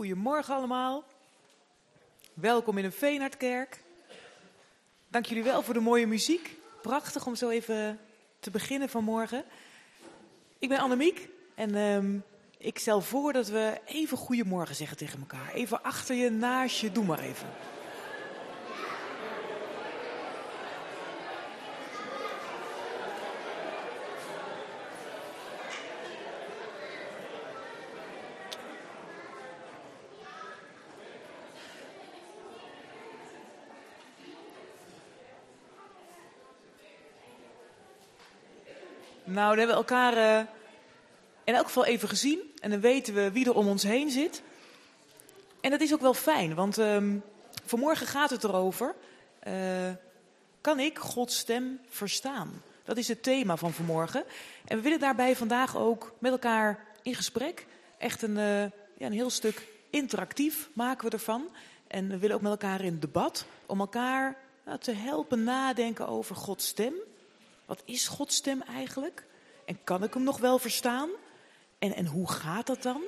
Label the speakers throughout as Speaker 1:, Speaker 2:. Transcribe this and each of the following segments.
Speaker 1: Goedemorgen allemaal. Welkom in de Veenhardkerk. Dank jullie wel voor de mooie muziek. Prachtig om zo even te beginnen vanmorgen. Ik ben Annemiek en ehm, ik stel voor dat we even goedemorgen zeggen tegen elkaar. Even achter je, naast je, doe maar even. Nou, dan hebben we elkaar eh, in elk geval even gezien. En dan weten we wie er om ons heen zit. En dat is ook wel fijn, want ehm, vanmorgen gaat het erover. eh, kan ik Gods stem verstaan? Dat is het thema van vanmorgen. En we willen daarbij vandaag ook met elkaar in gesprek. Echt een, eh, ja, een heel stuk interactief maken we ervan. En we willen ook met elkaar in debat om elkaar nou, te helpen nadenken over Gods stem. Wat is Gods stem eigenlijk? En kan ik hem nog wel verstaan? En, en hoe gaat dat dan?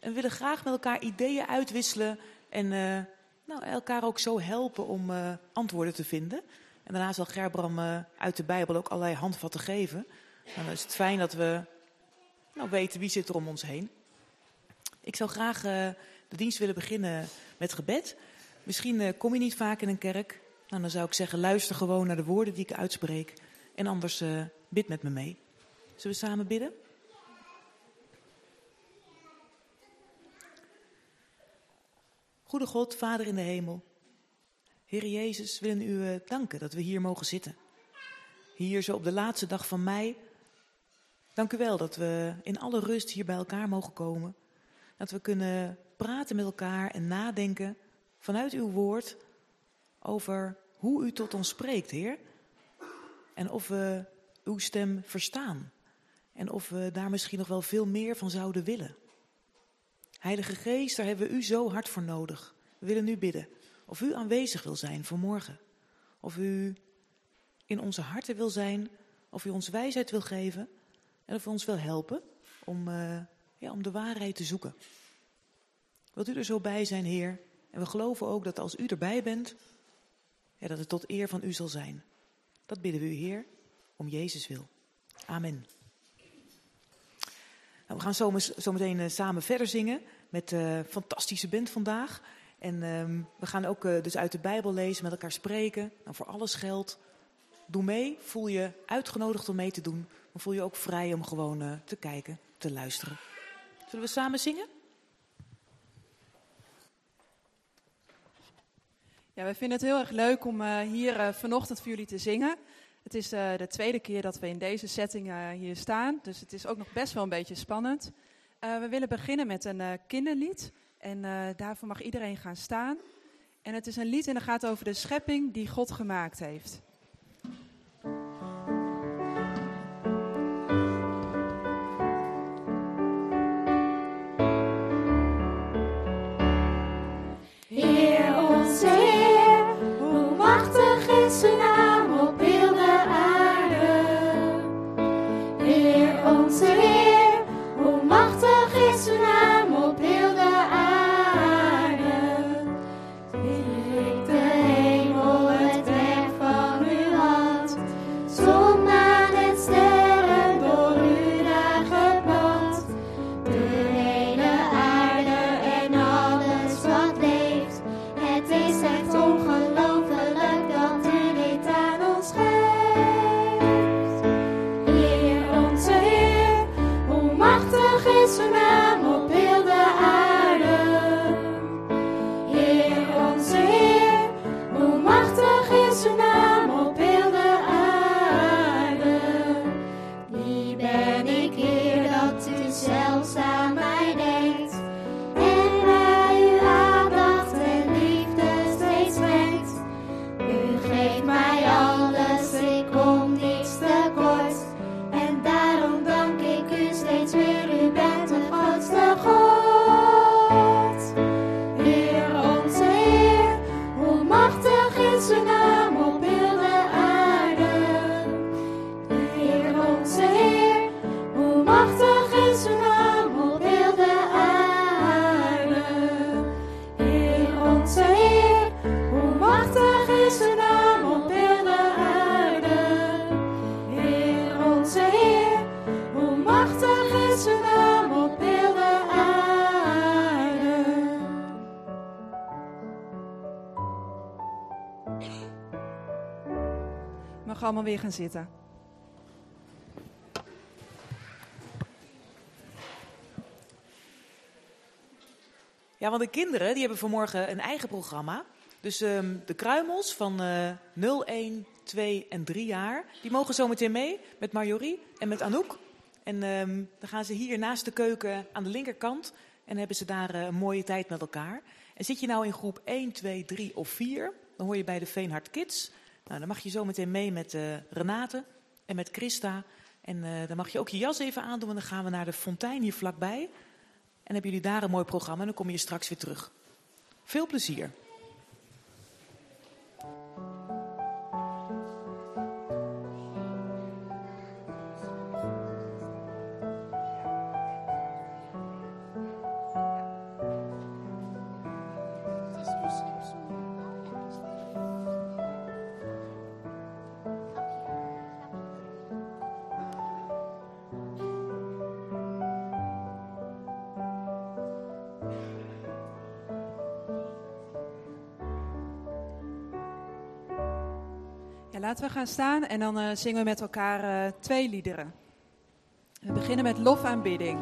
Speaker 1: En we willen graag met elkaar ideeën uitwisselen en eh, nou, elkaar ook zo helpen om eh, antwoorden te vinden. En daarna zal Gerbram eh, uit de Bijbel ook allerlei handvatten geven. Nou, dan is het fijn dat we nou, weten wie zit er om ons heen. Ik zou graag de dienst willen beginnen met gebed. Misschien kom je niet vaak in een kerk. Nou, dan zou ik zeggen, luister gewoon naar de woorden die ik uitspreek. En anders bid met me mee. Zullen we samen bidden? Goede God, Vader in de hemel. Heer Jezus, willen u eh, danken dat we hier mogen zitten. Hier zo op de laatste dag van mei. Dank u wel dat we in alle rust hier bij elkaar mogen komen. Dat we kunnen praten met elkaar en nadenken vanuit uw woord over hoe u tot ons spreekt, Heer. En of we uw stem verstaan. En of we daar misschien nog wel veel meer van zouden willen. Heilige Geest, daar hebben we u zo hard voor nodig. We willen nu bidden of u aanwezig wil zijn vanmorgen. Of u in onze harten wil zijn. Of u ons wijsheid wil geven. En of u ons wil helpen om, uh, ja, om de waarheid te zoeken. Wilt u er zo bij zijn, Heer? En we geloven ook dat als u erbij bent, dat het tot eer van u zal zijn. Dat bidden we u, Heer, om Jezus wil. Amen. Nou, we gaan zo, zo meteen uh, samen verder zingen met uh, fantastische band vandaag. En uh, we gaan ook uh, dus uit de Bijbel lezen, met elkaar spreken. Nou, voor alles geldt. Doe mee, voel je uitgenodigd om mee te doen. Maar voel je ook vrij om gewoon te kijken, te luisteren. Zullen we samen zingen?
Speaker 2: Ja, we vinden het heel erg leuk om hier vanochtend voor jullie te zingen. Het is uh, de tweede keer dat we in deze setting hier staan, dus het is ook nog best wel een beetje spannend. we willen beginnen met een kinderlied en daarvoor mag iedereen gaan staan. En het is een lied en dat gaat over de schepping die God gemaakt heeft. Weer gaan zitten.
Speaker 1: Ja, want de kinderen die hebben vanmorgen een eigen programma. Dus um, de kruimels van uh, 0, 1, 2 en 3 jaar, die mogen zometeen mee met Marjorie en met Anouk. En um, dan gaan ze hier naast de keuken aan de linkerkant en hebben ze daar uh, een mooie tijd met elkaar. En zit je nou in groep 1, 2, 3 of 4, dan hoor je bij de Veenhard Kids. Nou, dan mag je zo meteen mee met uh, Renate en met Christa. En uh, dan mag je ook je jas even aandoen, en dan gaan we naar de fontein hier vlakbij. En hebben jullie daar een mooi programma en dan kom je straks weer terug. Veel plezier.
Speaker 2: Laten we gaan staan en dan uh, zingen we met elkaar uh, twee liederen. We beginnen met lofaanbidding.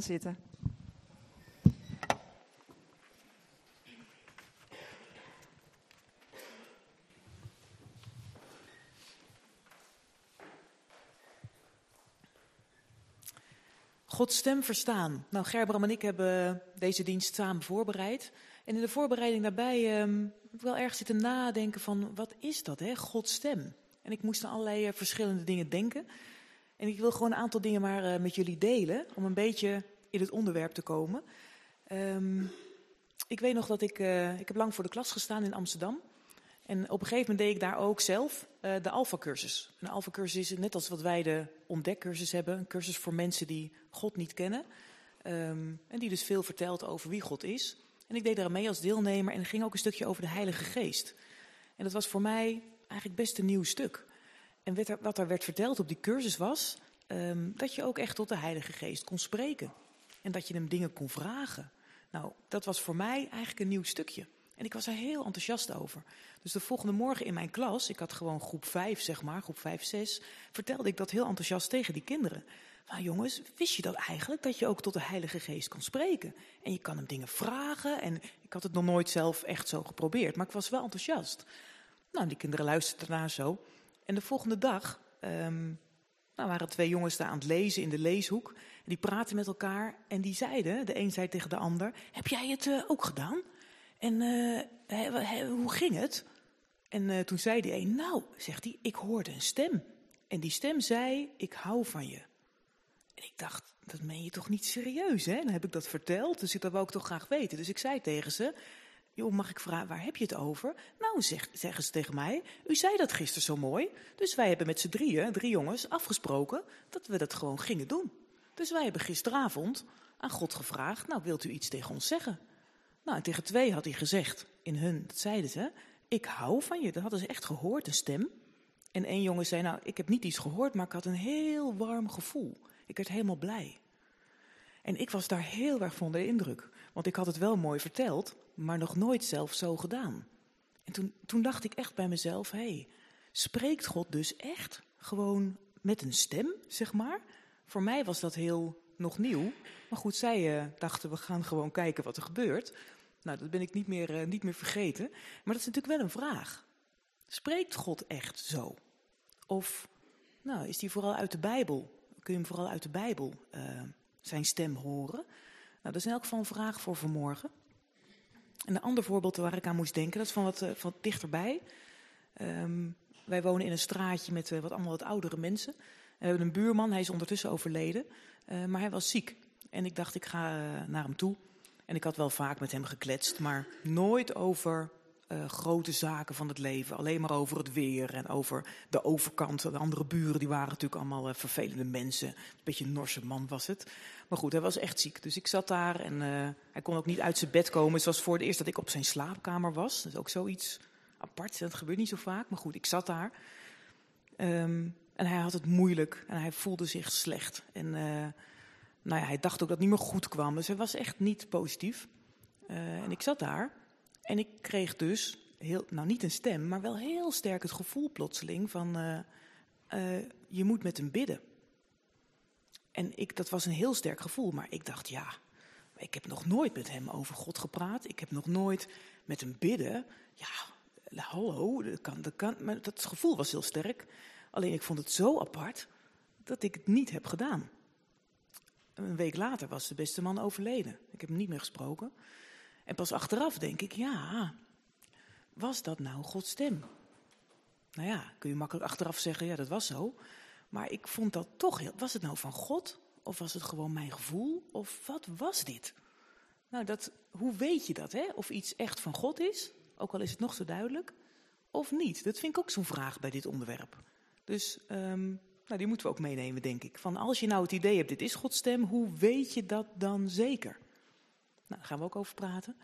Speaker 2: Gaan zitten.
Speaker 1: Gods stem verstaan. Nou, Gerbram en ik hebben deze dienst samen voorbereid. En in de voorbereiding daarbij um, wel erg zitten nadenken van, wat is dat, hè? Gods stem. En ik moest aan allerlei uh, verschillende dingen denken. En ik wil gewoon een aantal dingen maar eh, met jullie delen, om een beetje in het onderwerp te komen. Ehm, ik weet nog dat ik, eh, ik heb lang voor de klas gestaan in Amsterdam. En op een gegeven moment deed ik daar ook zelf uh, de Alpha-cursus. Een Alpha-cursus is net als wat wij de ontdekcursus hebben. Een cursus voor mensen die God niet kennen. Um, en die dus veel vertelt over wie God is. En ik deed daar mee als deelnemer en ging ook een stukje over de Heilige Geest. En dat was voor mij eigenlijk best een nieuw stuk. En wat er, er werd verteld op die cursus was um, dat je ook echt tot de Heilige Geest kon spreken. En dat je hem dingen kon vragen. Nou, dat was voor mij eigenlijk een nieuw stukje. En ik was er heel enthousiast over. Dus de volgende morgen in mijn klas, ik had gewoon groep 5, zeg maar, groep 5, 6, vertelde ik dat heel enthousiast tegen die kinderen. Van jongens, wist je dat eigenlijk, dat je ook tot de Heilige Geest kan spreken? En je kan hem dingen vragen. En ik had het nog nooit zelf echt zo geprobeerd, maar ik was wel enthousiast. Nou, die kinderen luisterden daarna zo. En de volgende dag um, nou, waren twee jongens daar aan het lezen in de leeshoek. En die praten met elkaar en die zeiden, de een zei tegen de ander, heb jij het uh, ook gedaan? En he, hoe ging het? En uh, toen zei die een, nou, zegt hij, ik hoorde een stem. En die stem zei, ik hou van je. En ik dacht, dat meen je toch niet serieus, hè? Dan heb ik dat verteld, dus dat wou ik toch graag weten. Dus ik zei tegen ze, mag ik vragen, waar heb je het over? Nou, zeg, zeggen ze tegen mij, u zei dat gisteren zo mooi. Dus wij hebben met z'n drieën, drie jongens, afgesproken dat we dat gewoon gingen doen. Dus wij hebben gisteravond aan God gevraagd, nou, wilt u iets tegen ons zeggen? Nou, en tegen twee had hij gezegd, in hun, dat zeiden ze, ik hou van je. Dat hadden ze echt gehoord, een stem. En één jongen zei, nou, ik heb niet iets gehoord, maar ik had een heel warm gevoel. Ik werd helemaal blij. En ik was daar heel erg van de indruk. Want ik had het wel mooi verteld, maar nog nooit zelf zo gedaan. En toen, toen dacht ik echt bij mezelf, hé, hey, spreekt God dus echt gewoon met een stem, zeg maar? Voor mij was dat heel nog nieuw. Maar goed, zij uh, dachten, we gaan gewoon kijken wat er gebeurt. Nou, dat ben ik niet meer, uh, niet meer vergeten. Maar dat is natuurlijk wel een vraag. Spreekt God echt zo? Of nou, is die vooral uit de Bijbel? Kun je hem vooral uit de Bijbel uh, zijn stem horen? Nou, dat is in elk geval een vraag voor vanmorgen. En een ander voorbeeld waar ik aan moest denken, dat is van wat, uh, van dichterbij. Um, wij wonen in een straatje met uh, wat allemaal wat oudere mensen. En we hebben een buurman, hij is ondertussen overleden, uh, maar hij was ziek. En ik dacht, ik ga naar hem toe. En ik had wel vaak met hem gekletst, maar nooit over uh, grote zaken van het leven. Alleen maar over het weer en over de overkant. De andere buren die waren natuurlijk allemaal uh, vervelende mensen. Een beetje een Norse man was het. Maar goed, hij was echt ziek. Dus ik zat daar en uh, hij kon ook niet uit zijn bed komen. Het was voor het eerst dat ik op zijn slaapkamer was. Dat is ook zoiets apart. Dat gebeurt niet zo vaak. Maar goed, ik zat daar. Um, en hij had het moeilijk en hij voelde zich slecht. En nou ja, hij dacht ook dat het niet meer goed kwam. Dus hij was echt niet positief. en ik zat daar. En ik kreeg dus, heel, nou niet een stem, maar wel heel sterk het gevoel plotseling van uh, uh, je moet met hem bidden. En ik, dat was een heel sterk gevoel, maar ik dacht ja, ik heb nog nooit met hem over God gepraat. Ik heb nog nooit met hem bidden. Ja, hallo, dat kan, dat kan. Maar dat gevoel was heel sterk. Alleen ik vond het zo apart dat ik het niet heb gedaan. Een week later was de beste man overleden. Ik heb hem niet meer gesproken. En pas achteraf denk ik, ja, was dat nou Gods stem? Nou ja, kun je makkelijk achteraf zeggen, ja, dat was zo. Maar ik vond dat toch heel. Was het nou van God? Of was het gewoon mijn gevoel? Of wat was dit? Nou, dat, hoe weet je dat, hè? Of iets echt van God is, ook al is het nog zo duidelijk, of niet? Dat vind ik ook zo'n vraag bij dit onderwerp. Dus um, nou, die moeten we ook meenemen, denk ik. Van als je nou het idee hebt, dit is Gods stem, hoe weet je dat dan zeker? Nou, daar gaan we ook over praten.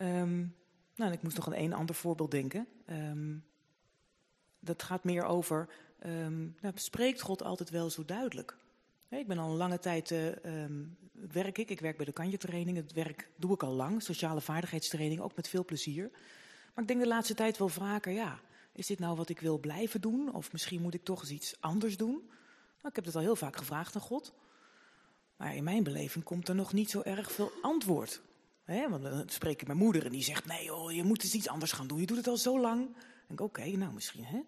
Speaker 1: Um, nou, ik moest nog aan een ander voorbeeld denken. Um, dat gaat meer over, um, nou, spreekt God altijd wel zo duidelijk? Ik ben al een lange tijd, uh, werk ik, ik werk bij de kanjetraining. Het werk doe ik al lang, sociale vaardigheidstraining, ook met veel plezier. Maar ik denk de laatste tijd wel vaker, ja, is dit nou wat ik wil blijven doen? Of misschien moet ik toch eens iets anders doen? Nou, ik heb het al heel vaak gevraagd aan God. Maar in mijn beleving komt er nog niet zo erg veel antwoord. Want dan spreek ik mijn moeder en die zegt: Nee, joh, je moet eens iets anders gaan doen. Je doet het al zo lang. Dan denk ik: Oké, nou misschien. Hè?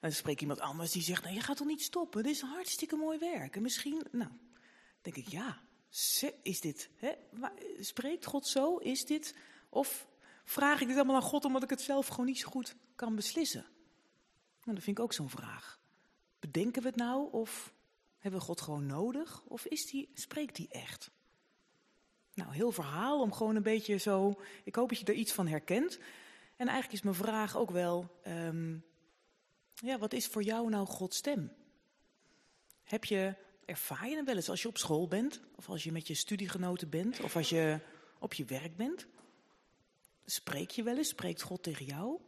Speaker 1: Dan spreek iemand anders die zegt: Nee, je gaat toch niet stoppen? Dit is hartstikke mooi werk. En misschien, nou, denk ik: Ja, is dit? Hè? Spreekt God zo? Is dit? Of vraag ik dit allemaal aan God omdat ik het zelf gewoon niet zo goed kan beslissen? Nou, dat vind ik ook zo'n vraag. Bedenken we het nou of Hebben we God gewoon nodig? Of is spreekt die echt? Nou, heel verhaal om gewoon een beetje zo. Ik hoop dat je er iets van herkent. En eigenlijk is mijn vraag ook wel: ehm, ja, wat is voor jou nou Gods stem? Heb je, ervaar je hem wel eens als je op school bent? Of als je met je studiegenoten bent? Of als je op je werk bent? Spreek je wel eens? Spreekt God tegen jou?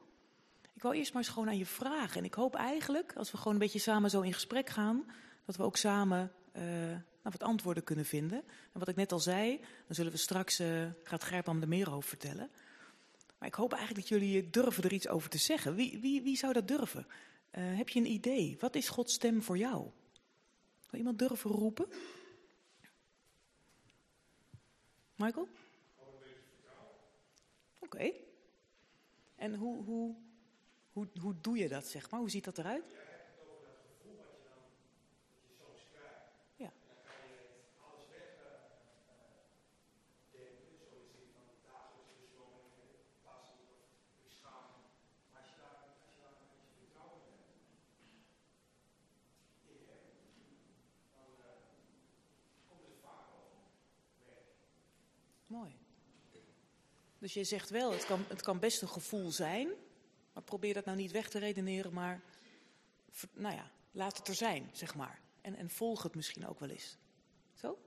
Speaker 1: Ik wou eerst maar eens gewoon aan je vragen. En ik hoop eigenlijk, als we gewoon een beetje samen zo in gesprek gaan, dat we ook samen uh, nou, wat antwoorden kunnen vinden. En wat ik net al zei, dan zullen we straks, uh, gaat Gerpam er meer over vertellen. Maar ik hoop eigenlijk dat jullie durven er iets over te zeggen. Wie, wie, wie zou dat durven? Heb je een idee? Wat is Gods stem voor jou? Wil iemand durven roepen? Michael? Oké. Okay. En hoe, hoe, hoe, hoe doe je dat, zeg maar? Hoe ziet dat eruit?
Speaker 3: Ja, het over dat gevoel wat je dan dat je soms krijgt.
Speaker 1: Ja.
Speaker 3: En dan kan je alles weg uh, denken, zoals je van dagelijkse beschouwingen, passen of beschaming. Maar als je daar, als je daar een beetje vertrouwen in hebt, in hem, dan uh, komt het vaak over weg.
Speaker 1: Mooi. Dus je zegt wel, het kan, het kan best een gevoel zijn, maar probeer dat nou niet weg te redeneren, maar nou ja, laat het er zijn, zeg maar. En, en volg het misschien ook wel eens. Zo?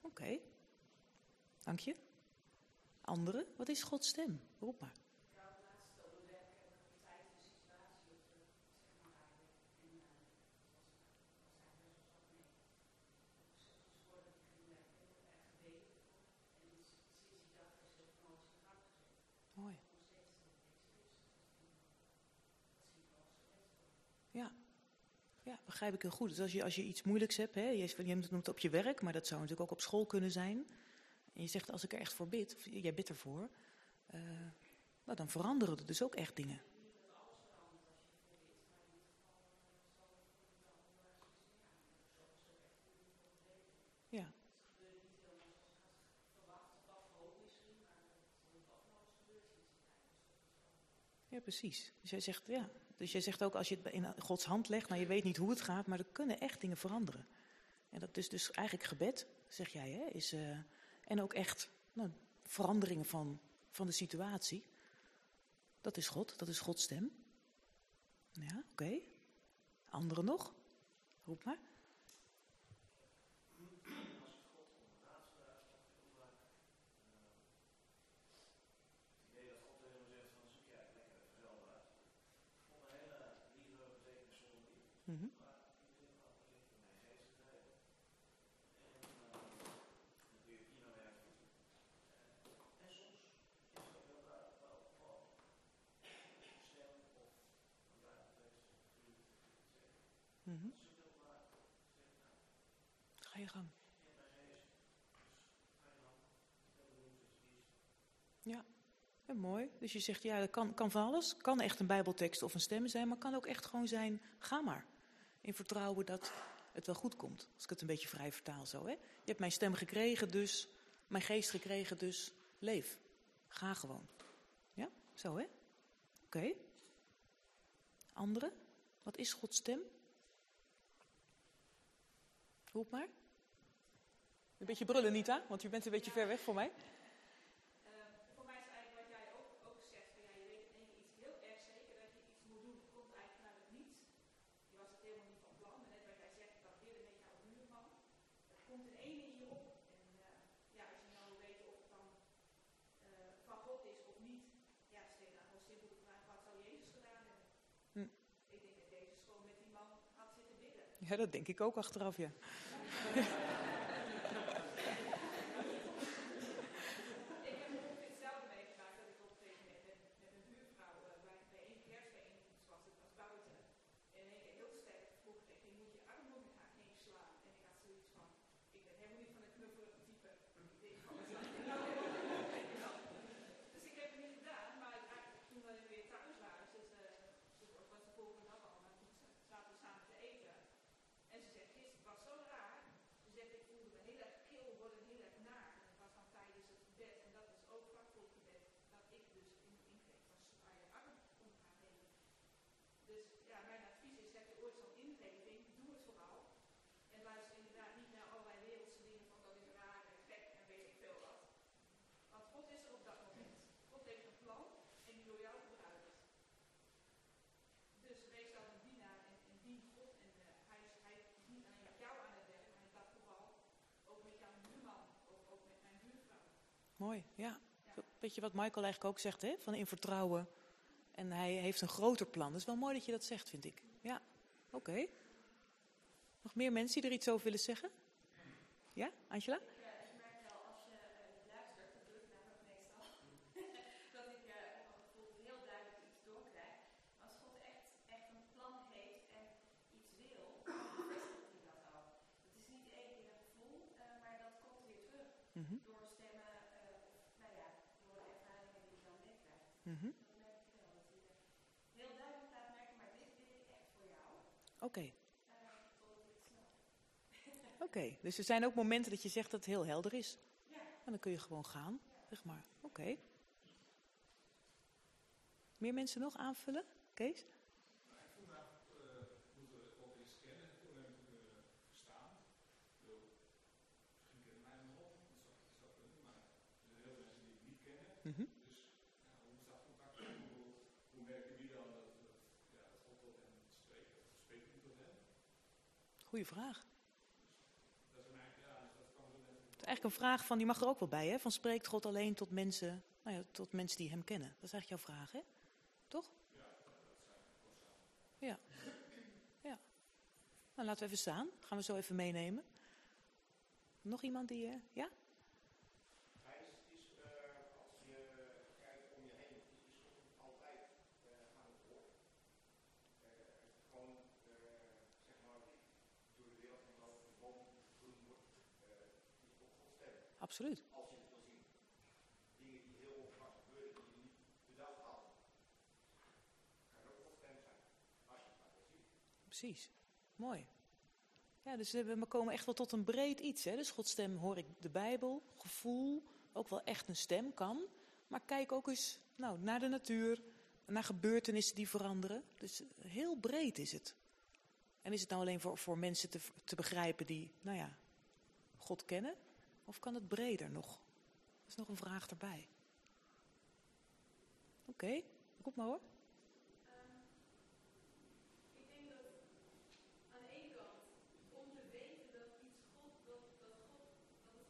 Speaker 1: Oké. Dank je. Anderen, wat is Gods stem? Roep maar. Mooi. Ja. ja, begrijp ik heel goed. Dus als je, als je iets moeilijks hebt, hè, je, je noemt het op je werk, maar dat zou natuurlijk ook op school kunnen zijn. En je zegt, als ik er echt voor bid, of jij bidt ervoor, uh, dan veranderen er dus ook echt dingen. Ja. Ja, precies. Dus jij zegt, ja. Dus jij zegt ook als je het in Gods hand legt, nou je weet niet hoe het gaat, maar er kunnen echt dingen veranderen. En dat is dus eigenlijk gebed, zeg jij, hè? Is, uh, en ook echt nou, veranderingen van, van de situatie. Dat is God, dat is Gods stem. Ja, oké. Anderen nog? Roep maar. Mm -hmm. Mm -hmm. Ga je gang. Ja. Mooi. Dus je zegt, ja, dat kan, kan van alles. Kan echt een bijbeltekst of een stem zijn, maar kan ook echt gewoon zijn, ga maar. In vertrouwen dat het wel goed komt. Als ik het een beetje vrij vertaal zo. Hè? Je hebt mijn stem gekregen, dus mijn geest gekregen, dus leef. Ga gewoon. Ja, zo hè? Oké. Okay. Anderen? Wat is Gods stem? Roep maar. Een beetje brullen, Nita, want u bent een beetje ver weg voor mij. Dat denk ik ook achteraf, ja. Dus ja, mijn advies is, heb je ooit zo'n ingeving, doe het vooral. En luister inderdaad niet naar allerlei wereldse dingen van dat is raar en gek en weet ik veel wat. Want God is er op dat moment. God heeft een plan en die wil jou vooruit. Dus wees dan een dienaar en, dien God en uh, hij, hij alleen met jou aan het werk, maar dat vooral ook met jouw buurman of ook met mijn buurvrouw. Mooi, ja. Weet je wat Michael eigenlijk ook zegt, hè? van in vertrouwen en hij heeft een groter plan. Dat is wel mooi dat je dat zegt, vind ik. Ja, oké. Nog meer mensen die er iets over willen zeggen? Ja, Angela? Oké. Oké, dus er zijn ook momenten dat je zegt dat het heel helder is. En dan kun je gewoon gaan, zeg maar. Oké. Meer mensen nog aanvullen? Kees? Mhm. Goeie vraag. Dat is eigenlijk een vraag van, die mag er ook wel bij, hè? Van spreekt God alleen tot mensen, nou ja, tot mensen die hem kennen? Dat is eigenlijk jouw vraag, hè? Toch? Ja. Ja. Nou, laten we even staan. Gaan we zo even meenemen. Nog iemand die, uh, ja? Absoluut. Als je het wil zien. Dingen die heel onverwacht gebeuren, die je niet bedacht had. Kan ook Gods stem zijn. Als je het maar wil zien. Precies. Mooi. Ja, dus we komen echt wel tot een breed iets. Hè? Dus Gods stem hoor ik de Bijbel, gevoel, ook wel echt een stem kan. Maar kijk ook eens nou, naar de natuur, naar gebeurtenissen die veranderen. Dus heel breed is het. En is het nou alleen voor, voor mensen te, te begrijpen die, nou ja, God kennen? Of kan het breder nog? Er is nog een vraag erbij. Oké, okay, maar hoor. Mm -hmm.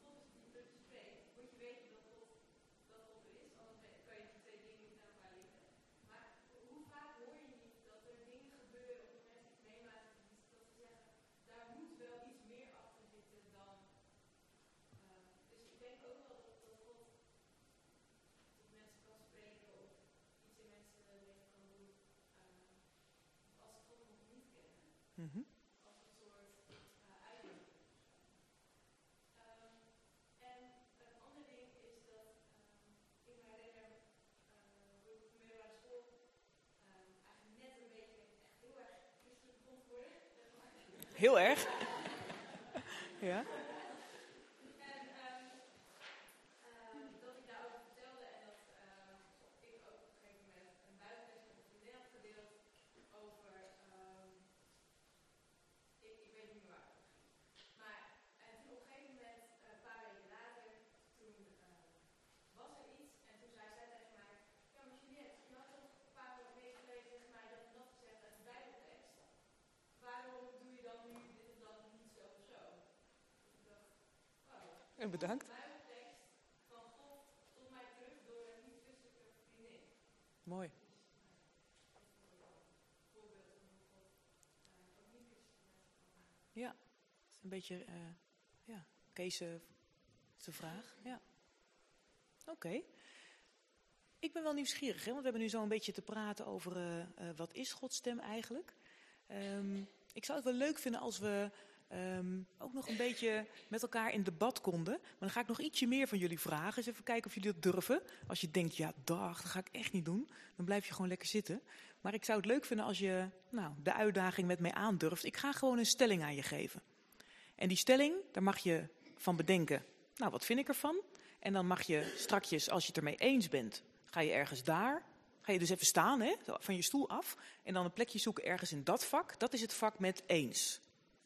Speaker 1: Als een soort uh, eigen. Um, en een ander ding is dat um, ik me herinner uh, hoe ik middelbare school um, eigenlijk net een worden. Heel erg? ja. En bedankt. Mooi. Ja, een beetje uh, ja, Kees' uh, vraag. Ja. Oké. Ik ben wel nieuwsgierig, hè, want we hebben nu zo een beetje te praten over uh, wat is Gods stem eigenlijk. Um, ik zou het wel leuk vinden als we um, ook nog een beetje met elkaar in debat konden. Maar dan ga ik nog ietsje meer van jullie vragen. Eens even kijken of jullie dat durven. Als je denkt, ja dag, dat ga ik echt niet doen. Dan blijf je gewoon lekker zitten. Maar ik zou het leuk vinden als je nou, de uitdaging met mij aandurft. Ik ga gewoon een stelling aan je geven. En die stelling, daar mag je van bedenken. Nou, wat vind ik ervan? En dan mag je strakjes, als je het ermee eens bent, ga je ergens daar. Ga je dus even staan, hè, van je stoel af. En dan een plekje zoeken ergens in dat vak. Dat is het vak met eens.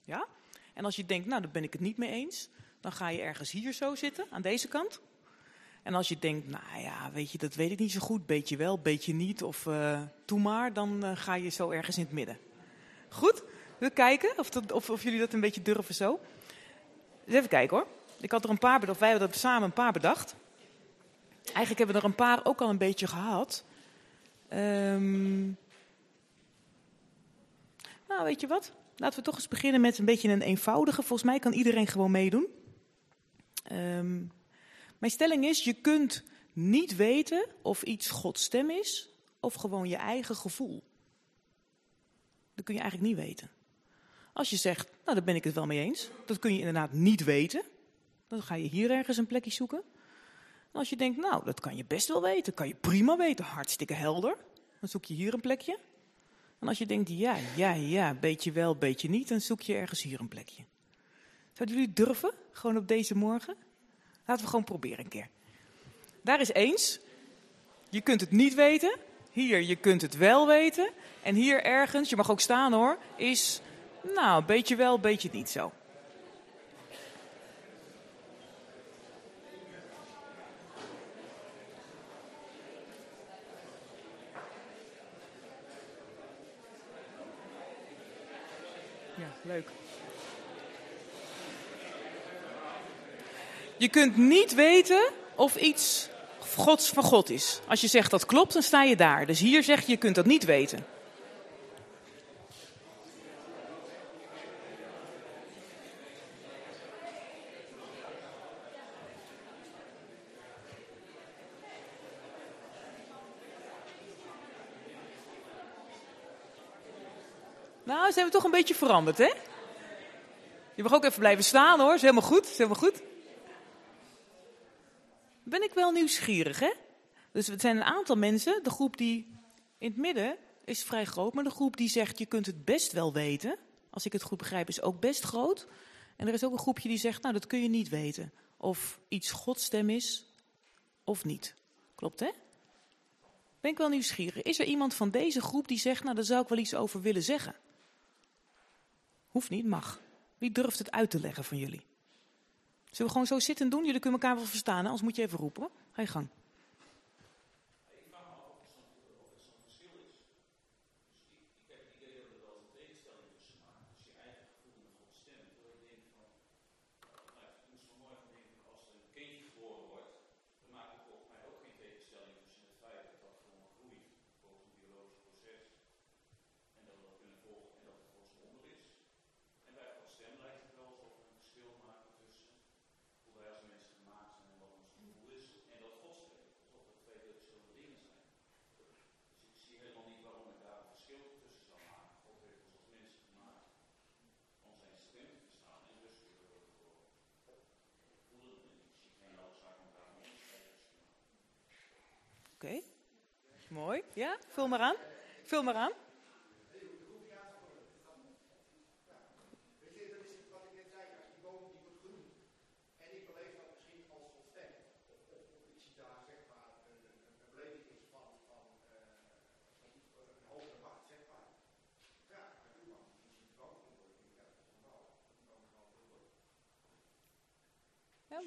Speaker 1: Ja? En als je denkt, nou, daar ben ik het niet mee eens, dan ga je ergens hier zo zitten, aan deze kant. En als je denkt, nou ja, weet je, dat weet ik niet zo goed, beetje wel, beetje niet, of uh, doe maar, dan uh, ga je zo ergens in het midden. Goed? We kijken of, dat, of, of, jullie dat een beetje durven zo. Even kijken hoor. Ik had er een paar bedacht, wij hebben er samen een paar bedacht. Eigenlijk hebben we er een paar ook al een beetje gehad. Ehm, nou, weet je wat? Laten we toch eens beginnen met een beetje een eenvoudige. Volgens mij kan iedereen gewoon meedoen. Ehm, mijn stelling is: je kunt niet weten of iets Gods stem is of gewoon je eigen gevoel. Dat kun je eigenlijk niet weten. Als je zegt, nou daar ben ik het wel mee eens, dat kun je inderdaad niet weten. Dan ga je hier ergens een plekje zoeken. En als je denkt, nou dat kan je best wel weten, kan je prima weten, hartstikke helder. Dan zoek je hier een plekje. En als je denkt, ja, ja, ja, beetje wel, beetje niet, dan zoek je ergens hier een plekje. Zouden jullie durven, gewoon op deze morgen? Laten we gewoon proberen een keer. Daar is eens. Je kunt het niet weten. Hier, je kunt het wel weten. En hier ergens, je mag ook staan hoor, is, nou, beetje wel, beetje niet zo. Je kunt niet weten of iets Gods van God is. Als je zegt dat klopt, dan sta je daar. Dus hier zeg je, je kunt dat niet weten. Nou, zijn we toch een beetje veranderd, hè? Je mag ook even blijven staan hoor, is helemaal goed, is helemaal goed. Ben ik wel nieuwsgierig, hè? Dus het zijn een aantal mensen, de groep die in het midden is vrij groot, maar de groep die zegt je kunt het best wel weten, als ik het goed begrijp, is ook best groot. En er is ook een groepje die zegt, nou dat kun je niet weten. Of iets Godstem is, of niet. Klopt, hè? Ben ik wel nieuwsgierig. Is er iemand van deze groep die zegt, nou daar zou ik wel iets over willen zeggen? Hoeft niet, mag. Wie durft het uit te leggen van jullie? Zullen we gewoon zo zitten doen? Jullie kunnen elkaar wel verstaan, anders moet je even roepen. Ga je gang. Okay. Mooi. Ja, vul maar aan. Vul maar aan.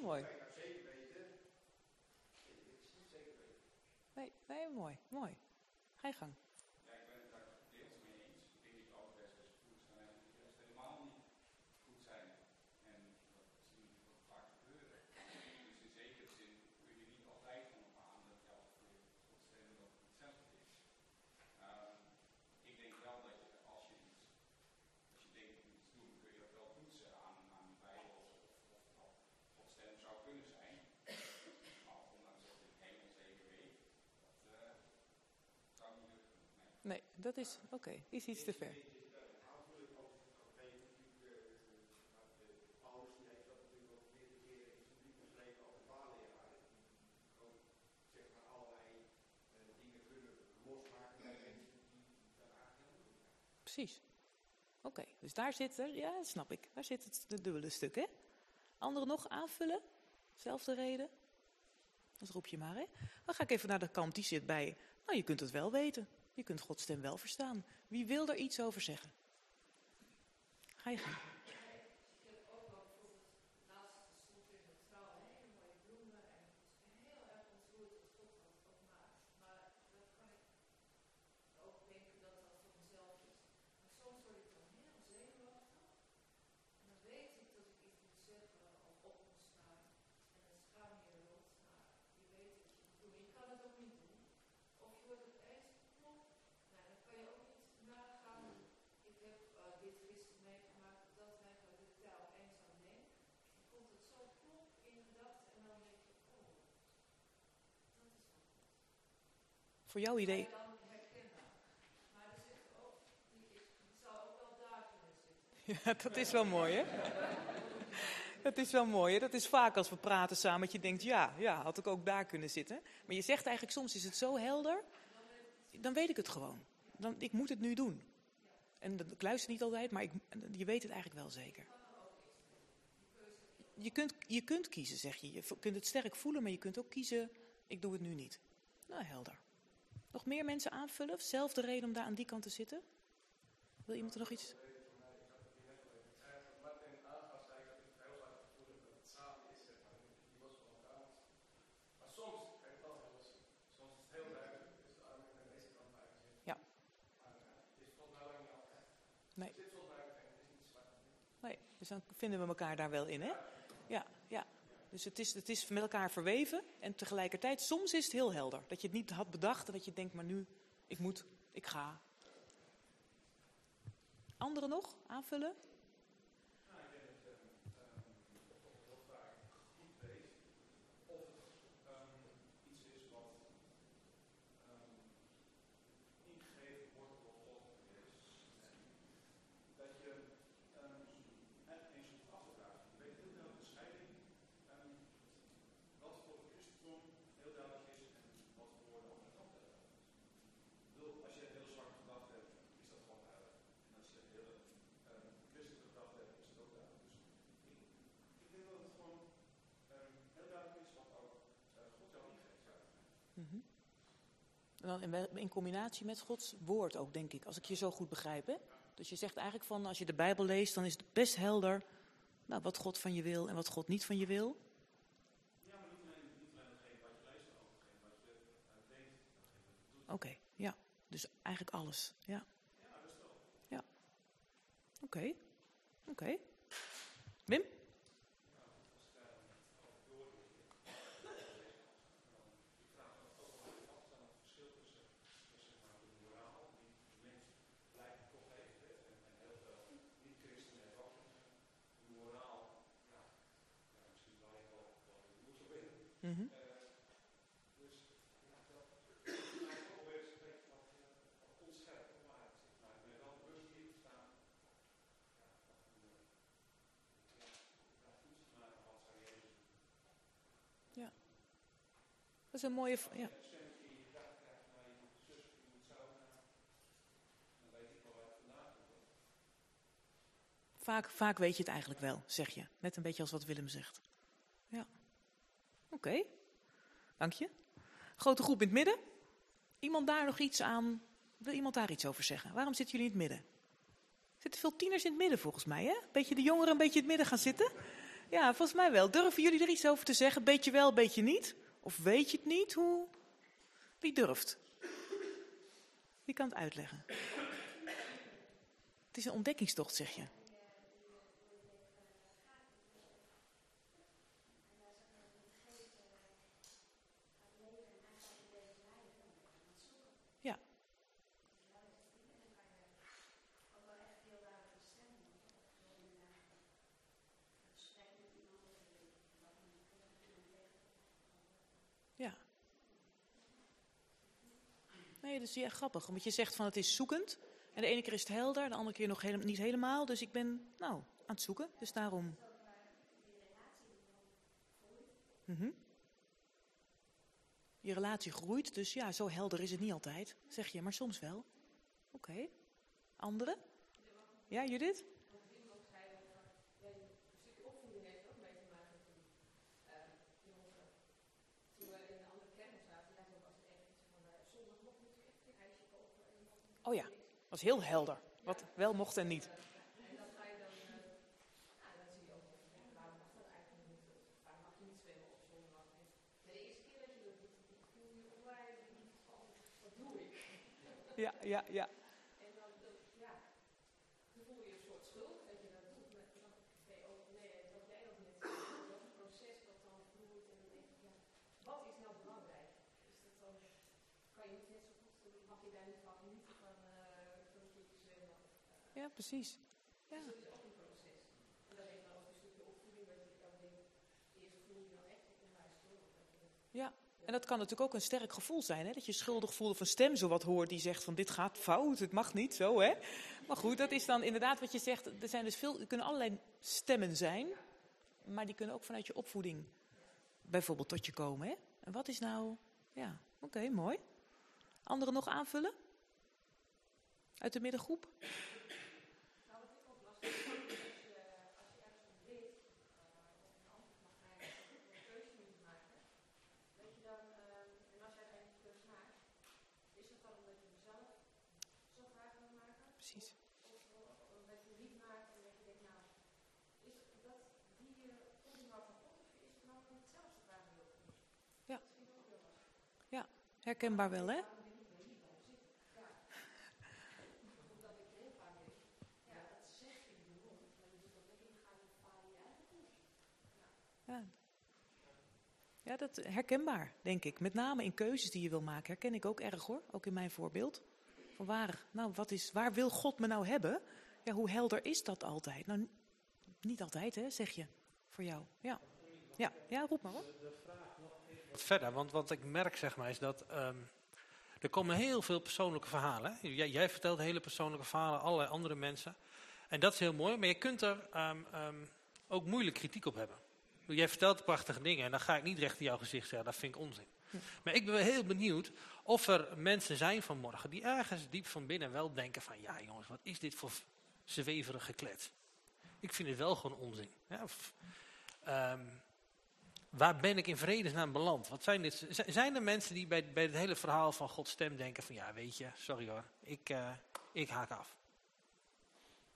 Speaker 1: Mooi. Nee, mooi, mooi. Ga je gang.
Speaker 3: Ja, ik ben het daar deels mee eens. Ik denk niet alle best goed zijn en de rest helemaal niet goed zijn. En dat zie je ook vaak gebeuren. Dus in zekere zin kun je niet altijd van op aan dat jouw godstemmen dat hetzelfde is. Uh, ik denk wel dat je als je iets, als je denkt om iets te doen, kun je dat wel toetsen aan, aan de Bijbel of, of het al godstem zou kunnen zijn. Maar ondanks dat je het helemaal zeker weet, dat uh, zou niet lukken. Nee.
Speaker 1: Dat is oké. Is iets te ver. Precies. Oké, dus daar zit er, ja, dat snap ik. Daar zit het de dubbele stuk, hè? Anderen nog aanvullen? Zelfde reden? Dat roep je maar, hè? Dan ga ik even naar de kant, die zit bij, nou, je kunt het wel weten. Je kunt Gods stem wel verstaan. Wie wil er iets over zeggen? Ga je gang. Voor jouw idee. Ja, dat is wel mooi, hè? Dat is wel mooi, hè? Dat is vaak als we praten samen dat je denkt, ja, ja, had ik ook daar kunnen zitten. Maar je zegt eigenlijk, soms is het zo helder, dan weet ik het gewoon. Dan, ik moet het nu doen. En dat, ik luister niet altijd, maar ik, je weet het eigenlijk wel zeker. Je kunt, je kunt kiezen, zeg je. Je kunt het sterk voelen, maar je kunt ook kiezen, ik doe het nu niet. Nou, helder. Nog meer mensen aanvullen? Of zelf de reden om daar aan die kant te zitten? Wil iemand er nog iets? Ja. Nee. Nee, dus dan vinden we elkaar daar wel in, hè? Ja, ja. Dus het is, het is met elkaar verweven en tegelijkertijd, soms is het heel helder. Dat je het niet had bedacht en dat je denkt, maar nu, ik moet, ik ga. Anderen nog aanvullen? In, in combinatie met Gods woord ook, denk ik, als ik je zo goed begrijp. Hè? Dus je zegt eigenlijk van, als je de Bijbel leest, dan is het best helder nou, wat God van je wil en wat God niet van je wil. Oké, ja. Dus eigenlijk alles, ja. Ja. Oké, oké. Wim? Mhm. Ja. Dat is een mooie. Ja. Vaak, vaak weet je het eigenlijk wel, zeg je. Net een beetje als wat Willem zegt. Ja. Oké, dank je. Grote groep in het midden. Iemand daar nog iets aan? Wil iemand daar iets over zeggen? Waarom zitten jullie in het midden? Er zitten veel tieners in het midden volgens mij, hè? Beetje de jongeren een beetje in het midden gaan zitten. Ja, volgens mij wel. Durven jullie er iets over te zeggen? Beetje wel, beetje niet? Of weet je het niet? Hoe? Wie durft? Wie kan het uitleggen? Het is een ontdekkingstocht, zeg je. Ja. Ja. Nee, dat is ja, grappig. Want je zegt van het is zoekend. En de ene keer is het helder, de andere keer nog niet helemaal. Dus ik ben, nou, aan het zoeken. Dus daarom. Mhm. Je relatie groeit, dus ja, zo helder is het niet altijd, zeg je, maar soms wel. Oké. Anderen? Ja, Judith? Oh ja, was heel helder. Wat wel mocht en niet. Ja, ja, ja. Ja, precies. Ja. Ja, En dat kan natuurlijk ook een sterk gevoel zijn, hè? dat je schuldig voelt of een stem zo wat hoort die zegt van dit gaat fout, het mag niet, zo hè. Maar goed, dat is dan inderdaad wat je zegt, er, zijn dus veel, er kunnen allerlei stemmen zijn, maar die kunnen ook vanuit je opvoeding bijvoorbeeld tot je komen. Hè? En wat is nou, ja, oké, mooi. Anderen nog aanvullen? Uit de middengroep? Precies. Ja. Ja, herkenbaar wel, hè? Ja. ja, dat herkenbaar, denk ik. Met name in keuzes die je wil maken. Herken ik ook erg hoor, ook in mijn voorbeeld. Van waar, nou, wat is, waar wil God me nou hebben? Ja, hoe helder is dat altijd? Nou, niet altijd, hè, zeg je, voor jou. Ja, ja, ja roep maar hoor.
Speaker 4: Wat verder. Want wat ik merk, zeg maar, is dat ehm, er komen heel veel persoonlijke verhalen. hè. Jij, jij vertelt hele persoonlijke verhalen, allerlei andere mensen. En dat is heel mooi, maar je kunt er ehm, ehm, ook moeilijk kritiek op hebben. Jij vertelt prachtige dingen en dan ga ik niet recht in jouw gezicht zeggen, dat vind ik onzin. Maar ik ben heel benieuwd of er mensen zijn vanmorgen die ergens diep van binnen wel denken van, ja jongens, wat is dit voor zweverige klets? Ik vind het wel gewoon onzin. Ja, of, waar ben ik in vredesnaam beland? Wat zijn, dit, zijn er mensen die bij, bij het hele verhaal van Gods stem denken van ja, weet je, sorry hoor, ik, eh, ik haak af.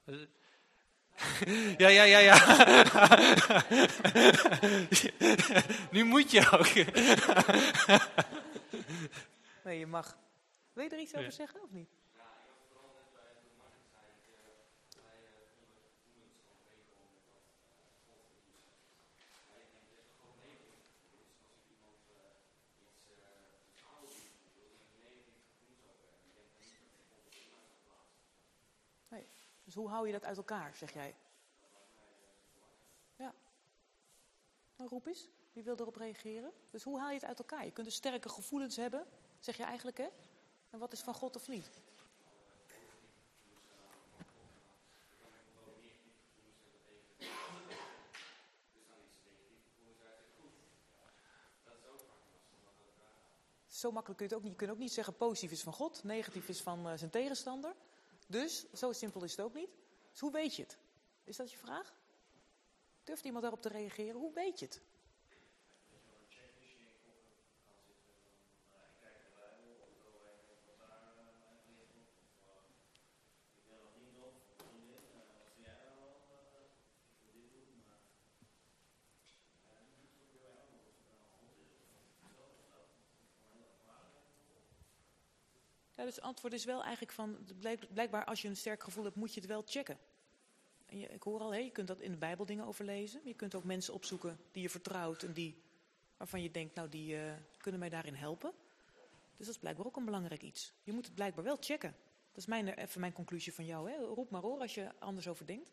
Speaker 4: Ja, ja, ja, ja. nu moet je ook.
Speaker 1: Nee, je mag. Wil je er iets over zeggen of niet? Nee. Dus hoe hou je dat uit elkaar, zeg jij? Ja. Nou, roep eens. Wie wil erop reageren? Dus hoe haal je het uit elkaar? Je kunt dus sterke gevoelens hebben, zeg je eigenlijk, hè? En wat is van God of niet? Zo makkelijk kun je het ook niet. Je kunt ook niet zeggen positief is van God, negatief is van eh, zijn tegenstander. Dus, zo simpel is het ook niet. Dus hoe weet je het? Is dat je vraag? Durft iemand daarop te reageren? Hoe weet je het? Dus het antwoord is wel eigenlijk van, blijk- blijkbaar als je een sterk gevoel hebt, moet je het wel checken. Ik hoor al, hè, je kunt dat in de Bijbel dingen over lezen. Maar je kunt ook mensen opzoeken die je vertrouwt en die, waarvan je denkt, nou die eh, kunnen mij daarin helpen. Dus dat is blijkbaar ook een belangrijk iets. Je moet het blijkbaar wel checken. Dat is mijn, even mijn conclusie van jou. Hè. Roep maar hoor als je anders over denkt.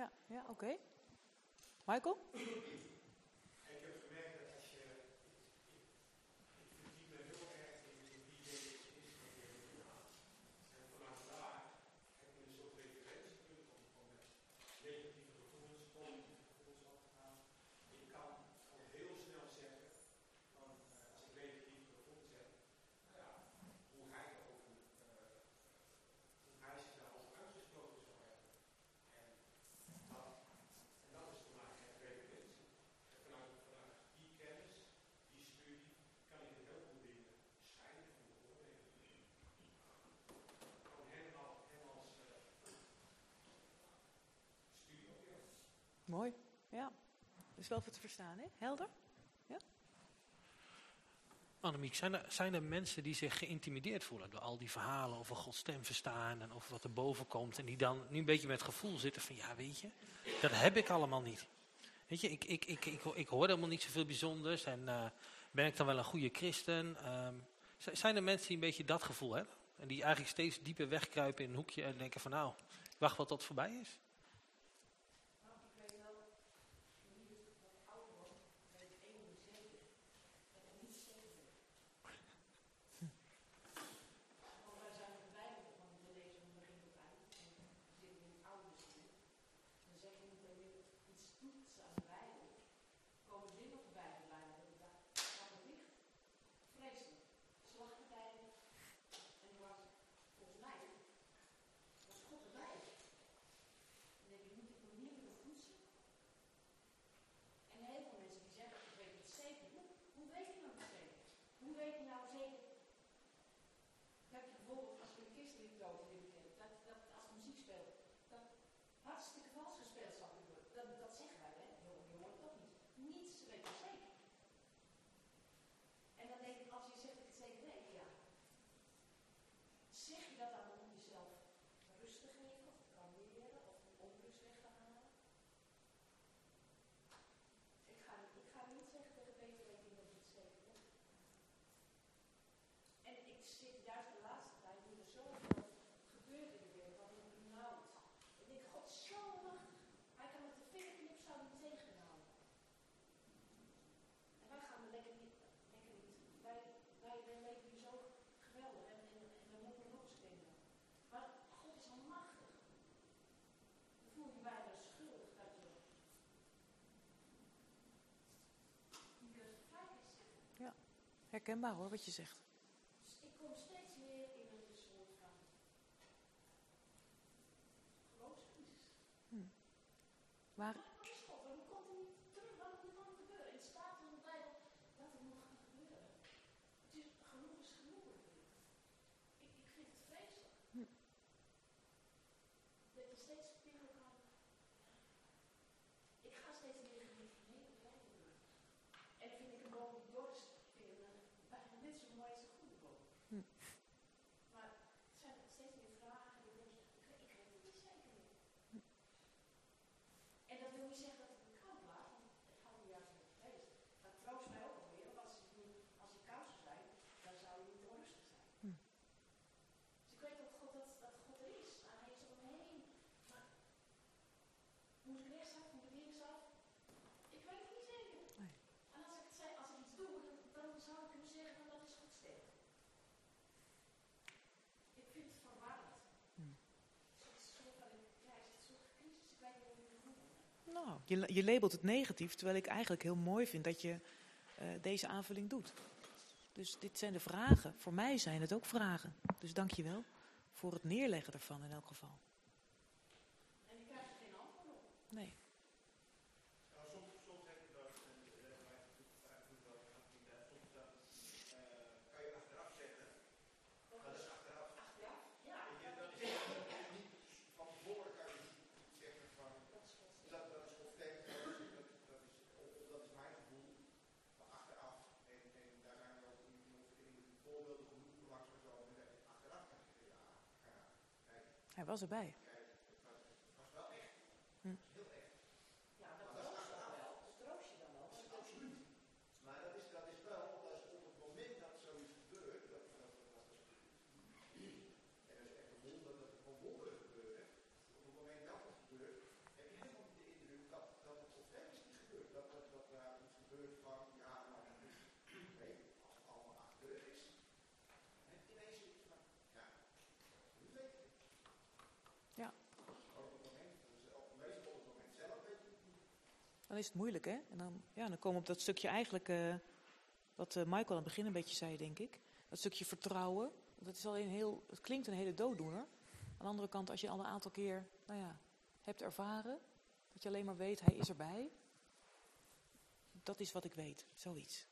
Speaker 1: ja, ja oké.
Speaker 5: Okay. Michael? is
Speaker 1: wel voor te verstaan, hè? Helder? Ja?
Speaker 4: Annemiek, zijn er, zijn er mensen die zich geïntimideerd voelen door al die verhalen over Gods stem verstaan en over wat er boven komt en die dan nu een beetje met het gevoel zitten van ja, weet je, dat heb ik allemaal niet. Weet je, ik, ik, ik, ik, ik hoor helemaal niet zoveel bijzonders en eh, ben ik dan wel een goede christen? Ehm, zijn er mensen die een beetje dat gevoel hebben? En die eigenlijk steeds dieper wegkruipen in een hoekje en denken van nou, wacht wat tot voorbij is?
Speaker 6: juist de laatste tijd nu er zoveel gebeurt in de wereld, dat ik benauwd. Ik denk, God, zo machtig. Hij kan met de vingerknip zo niet tegenhouden. En wij gaan er lekker niet. Wij, wij, wij leven hier zo geweldig en, en, en we moeten nog spelen. Maar God is al machtig. We voel je bijna schuldig dat je. Ja,
Speaker 1: herkenbaar hoor wat je zegt.
Speaker 6: soir Je, je
Speaker 1: labelt het negatief, terwijl ik eigenlijk heel mooi vind dat je eh, deze aanvulling doet. Dus dit zijn de vragen. Voor mij zijn het ook vragen. Dus dank je wel voor het neerleggen daarvan in elk geval.
Speaker 6: En ik krijg er geen antwoord op?
Speaker 1: Nee. Hij was erbij. Dan is het moeilijk, hè? En dan, ja, dan komen we op dat stukje eigenlijk, eh, wat eh, Michael aan het begin een beetje zei, denk ik. Dat stukje vertrouwen. Dat is al een heel, het klinkt een hele dooddoener. Aan de andere kant, als je al een aantal keer, nou ja, hebt ervaren, dat je alleen maar weet, hij is erbij. Dat is wat ik weet, zoiets.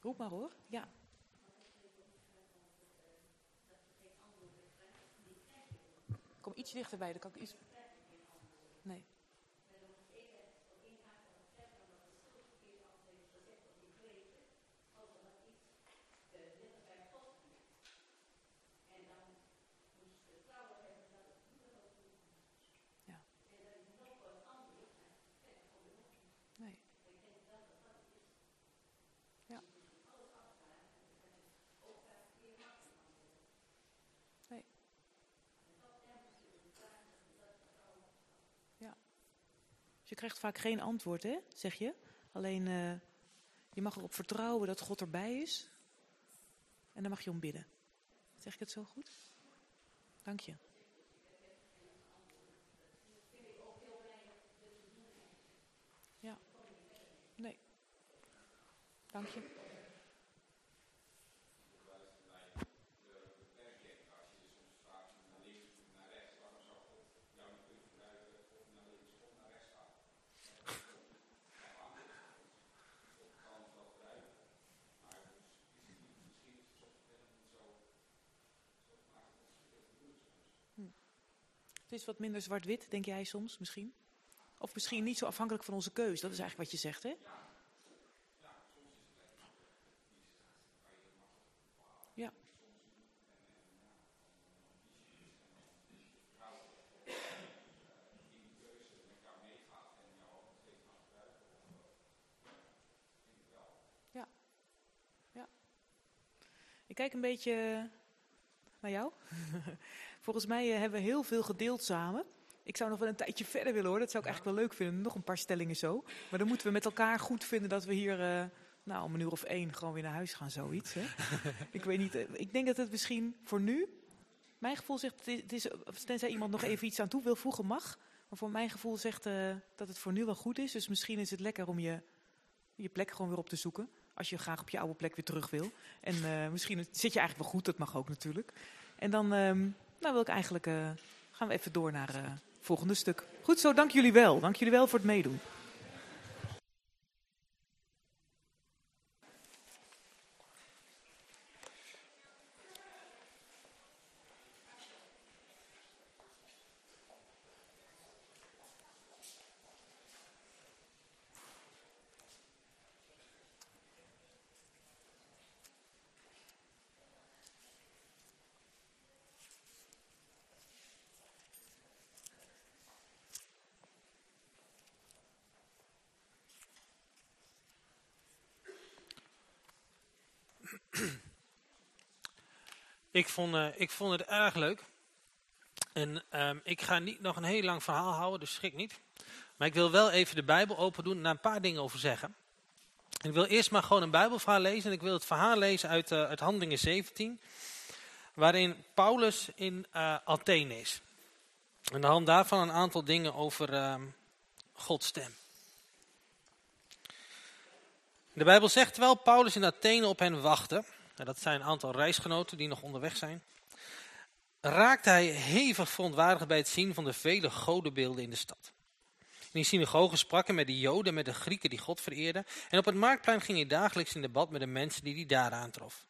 Speaker 1: Roep maar hoor, ja. Kom iets dichterbij, dan kan ik iets... Nee. Ja. Nee. Ja. Nee. Ja. Je krijgt vaak geen antwoord, hè? Zeg je. Alleen, eh, je mag erop vertrouwen dat God erbij is. En dan mag je om bidden. Zeg ik het zo goed? Dank je. Ja. Nee. Dank je. Is wat minder zwart-wit, denk jij soms misschien? Of misschien niet zo afhankelijk van onze keus. Dat is eigenlijk wat je zegt, hè? Ja. Ja. Ja. Ik kijk een beetje naar jou. Volgens mij eh, hebben we heel veel gedeeld samen. Ik zou nog wel een tijdje verder willen hoor. Dat zou ik eigenlijk wel leuk vinden. Nog een paar stellingen zo. Maar dan moeten we met elkaar goed vinden dat we hier eh, nou, om een uur of één gewoon weer naar huis gaan. Zoiets. Hè? ik weet niet. eh, Ik denk dat het misschien voor nu. Mijn gevoel zegt, het is, tenzij iemand nog even iets aan toe wil voegen, mag. Maar voor mijn gevoel zegt dat het voor nu wel goed is. Dus misschien is het lekker om je, je plek gewoon weer op te zoeken. Als je graag op je oude plek weer terug wil. En misschien zit je eigenlijk wel goed, dat mag ook natuurlijk. En dan ehm, nou wil ik eigenlijk, eh, gaan we even door naar eh, het volgende stuk. Goed zo, dank jullie wel. Dank jullie wel voor het meedoen.
Speaker 4: Ik vond, eh, ik vond het erg leuk. En ehm, ik ga niet nog een heel lang verhaal houden, dus schrik niet. Maar ik wil wel even de Bijbel open doen en daar een paar dingen over zeggen. En ik wil eerst maar gewoon een Bijbelverhaal lezen. En ik wil het verhaal lezen uit, uit Handelingen 17. Waarin Paulus in eh, Athene is. En aan de hand daarvan een aantal dingen over ehm, Gods stem. De Bijbel zegt, terwijl Paulus in Athene op hen wachtte, dat zijn een aantal reisgenoten die nog onderweg zijn, raakte hij hevig verontwaardigd bij het zien van de vele godenbeelden in de stad. In die synagoge sprak hij met de Joden en met de Grieken die God vereerden. En op het marktplein ging hij dagelijks in debat met de mensen die hij daar aantrof.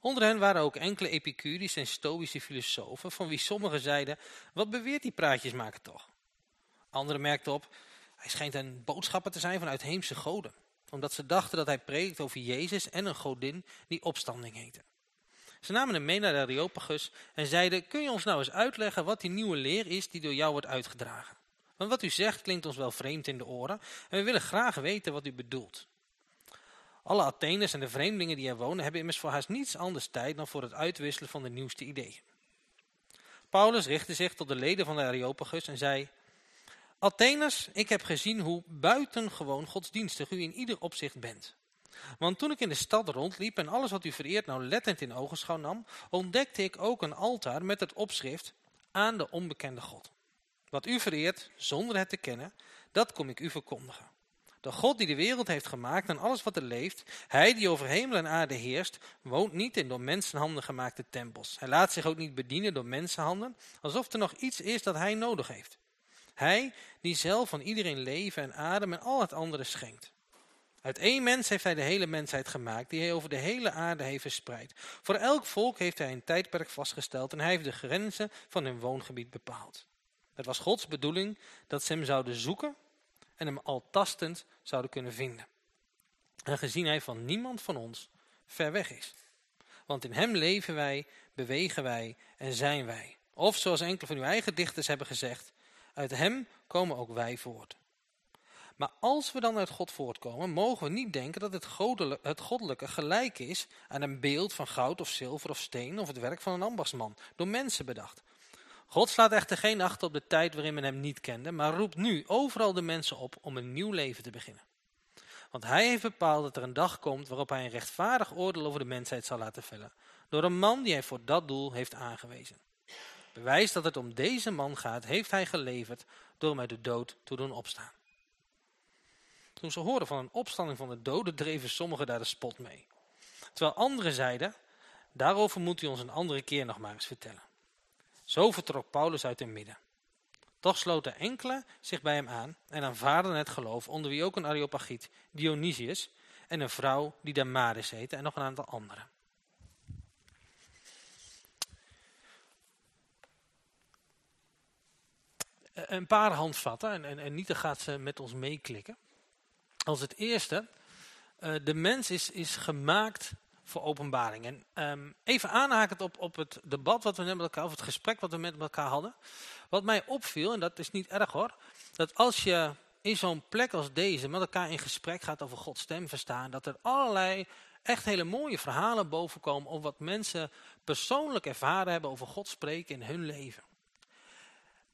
Speaker 4: Onder hen waren ook enkele Epicurische en Stoïsche filosofen, van wie sommigen zeiden, wat beweert die praatjesmaker toch? Anderen merkten op, hij schijnt een boodschapper te zijn van uitheemse goden. Omdat ze dachten dat hij predikt over Jezus en een godin die opstanding heette. Ze namen hem mee naar de Areopagus en zeiden, kun je ons nou eens uitleggen wat die nieuwe leer is die door jou wordt uitgedragen? Want wat u zegt klinkt ons wel vreemd in de oren en we willen graag weten wat u bedoelt. Alle Atheners en de vreemdelingen die er wonen hebben immers voor haast niets anders tijd dan voor het uitwisselen van de nieuwste ideeën. Paulus richtte zich tot de leden van de Areopagus en zei, Atheners, ik heb gezien hoe buitengewoon godsdienstig u in ieder opzicht bent. Want toen ik in de stad rondliep en alles wat u vereert nauwlettend in ogenschouw nam, ontdekte ik ook een altaar met het opschrift aan de onbekende God. Wat u vereert, zonder het te kennen, dat kom ik u verkondigen. De God die de wereld heeft gemaakt en alles wat er leeft, hij die over hemel en aarde heerst, woont niet in door mensenhanden gemaakte tempels. Hij laat zich ook niet bedienen door mensenhanden, alsof er nog iets is dat hij nodig heeft. Hij die zelf van iedereen leven en adem en al het andere schenkt. Uit één mens heeft hij de hele mensheid gemaakt, die hij over de hele aarde heeft verspreid. Voor elk volk heeft hij een tijdperk vastgesteld en hij heeft de grenzen van hun woongebied bepaald. Het was Gods bedoeling dat ze hem zouden zoeken en hem al tastend zouden kunnen vinden. En gezien hij van niemand van ons ver weg is. Want in hem leven wij, bewegen wij en zijn wij. Of zoals enkele van uw eigen dichters hebben gezegd, uit hem komen ook wij voort. Maar als we dan uit God voortkomen, mogen we niet denken dat het, het goddelijke gelijk is aan een beeld van goud of zilver of steen of het werk van een ambachtsman, door mensen bedacht. God slaat echter geen acht op de tijd waarin men hem niet kende, maar roept nu overal de mensen op om een nieuw leven te beginnen. Want hij heeft bepaald dat er een dag komt waarop hij een rechtvaardig oordeel over de mensheid zal laten vellen, door een man die hij voor dat doel heeft aangewezen. Bewijs dat het om deze man gaat, heeft hij geleverd door uit de dood te doen opstaan. Toen ze hoorden van een opstanding van de doden, dreven sommigen daar de spot mee. Terwijl anderen zeiden, daarover moet u ons een andere keer nog maar eens vertellen. Zo vertrok Paulus uit hun midden. Toch sloten enkele zich bij hem aan en aanvaarden het geloof, onder wie ook een Areopagiet, Dionysius, en een vrouw die Damaris heette en nog een aantal anderen. Een paar handvatten, en, en, en gaat ze met ons meeklikken. Als het eerste, uh, de mens is, is gemaakt voor openbaring. En um, even aanhakend op, op het debat wat we net met elkaar, of het gesprek wat we met elkaar hadden. Wat mij opviel, en dat is niet erg hoor, dat als je in zo'n plek als deze met elkaar in gesprek gaat over Gods stem verstaan, dat er allerlei echt hele mooie verhalen bovenkomen over wat mensen persoonlijk ervaren hebben over God spreken in hun leven.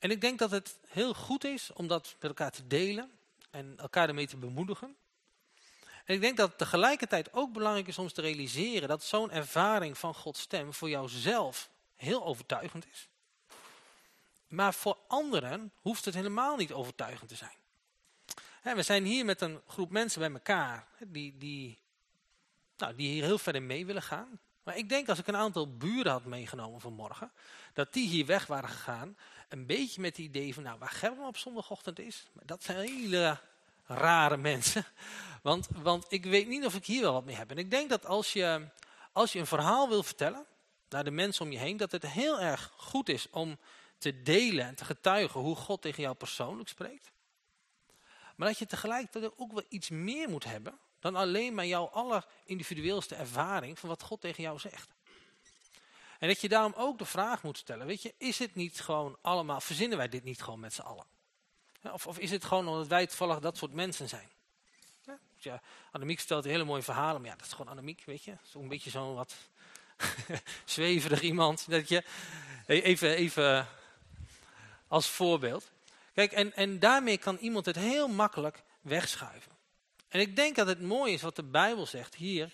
Speaker 4: En ik denk dat het heel goed is om dat met elkaar te delen en elkaar ermee te bemoedigen. En ik denk dat het tegelijkertijd ook belangrijk is om te realiseren dat zo'n ervaring van Gods stem voor jouzelf heel overtuigend is. Maar voor anderen hoeft het helemaal niet overtuigend te zijn. we zijn hier met een groep mensen bij elkaar die, die, nou, die hier heel verder mee willen gaan. Maar ik denk als ik een aantal buren had meegenomen vanmorgen, dat die hier weg waren gegaan, een beetje met het idee van, nou, waar Gerben op zondagochtend is, maar dat zijn hele rare mensen. Want, want ik weet niet of ik hier wel wat mee heb. En ik denk dat als je, als je een verhaal wil vertellen naar de mensen om je heen, dat het heel erg goed is om te delen en te getuigen hoe God tegen jou persoonlijk spreekt. Maar dat je tegelijkertijd ook wel iets meer moet hebben dan alleen maar jouw allerindividueelste ervaring van wat God tegen jou zegt. En dat je daarom ook de vraag moet stellen, weet je, is het niet gewoon allemaal, verzinnen wij dit niet gewoon met z'n allen? Of, of is het gewoon omdat wij toevallig dat soort mensen zijn? Ja, ja, stelt hele mooie verhalen, maar ja, dat is gewoon Annemiek, weet je. Zo'n beetje zo'n wat zweverig iemand. Dat je, even, even als voorbeeld. Kijk, en, en daarmee kan iemand het heel makkelijk wegschuiven. En ik denk dat het mooi is wat de Bijbel zegt hier.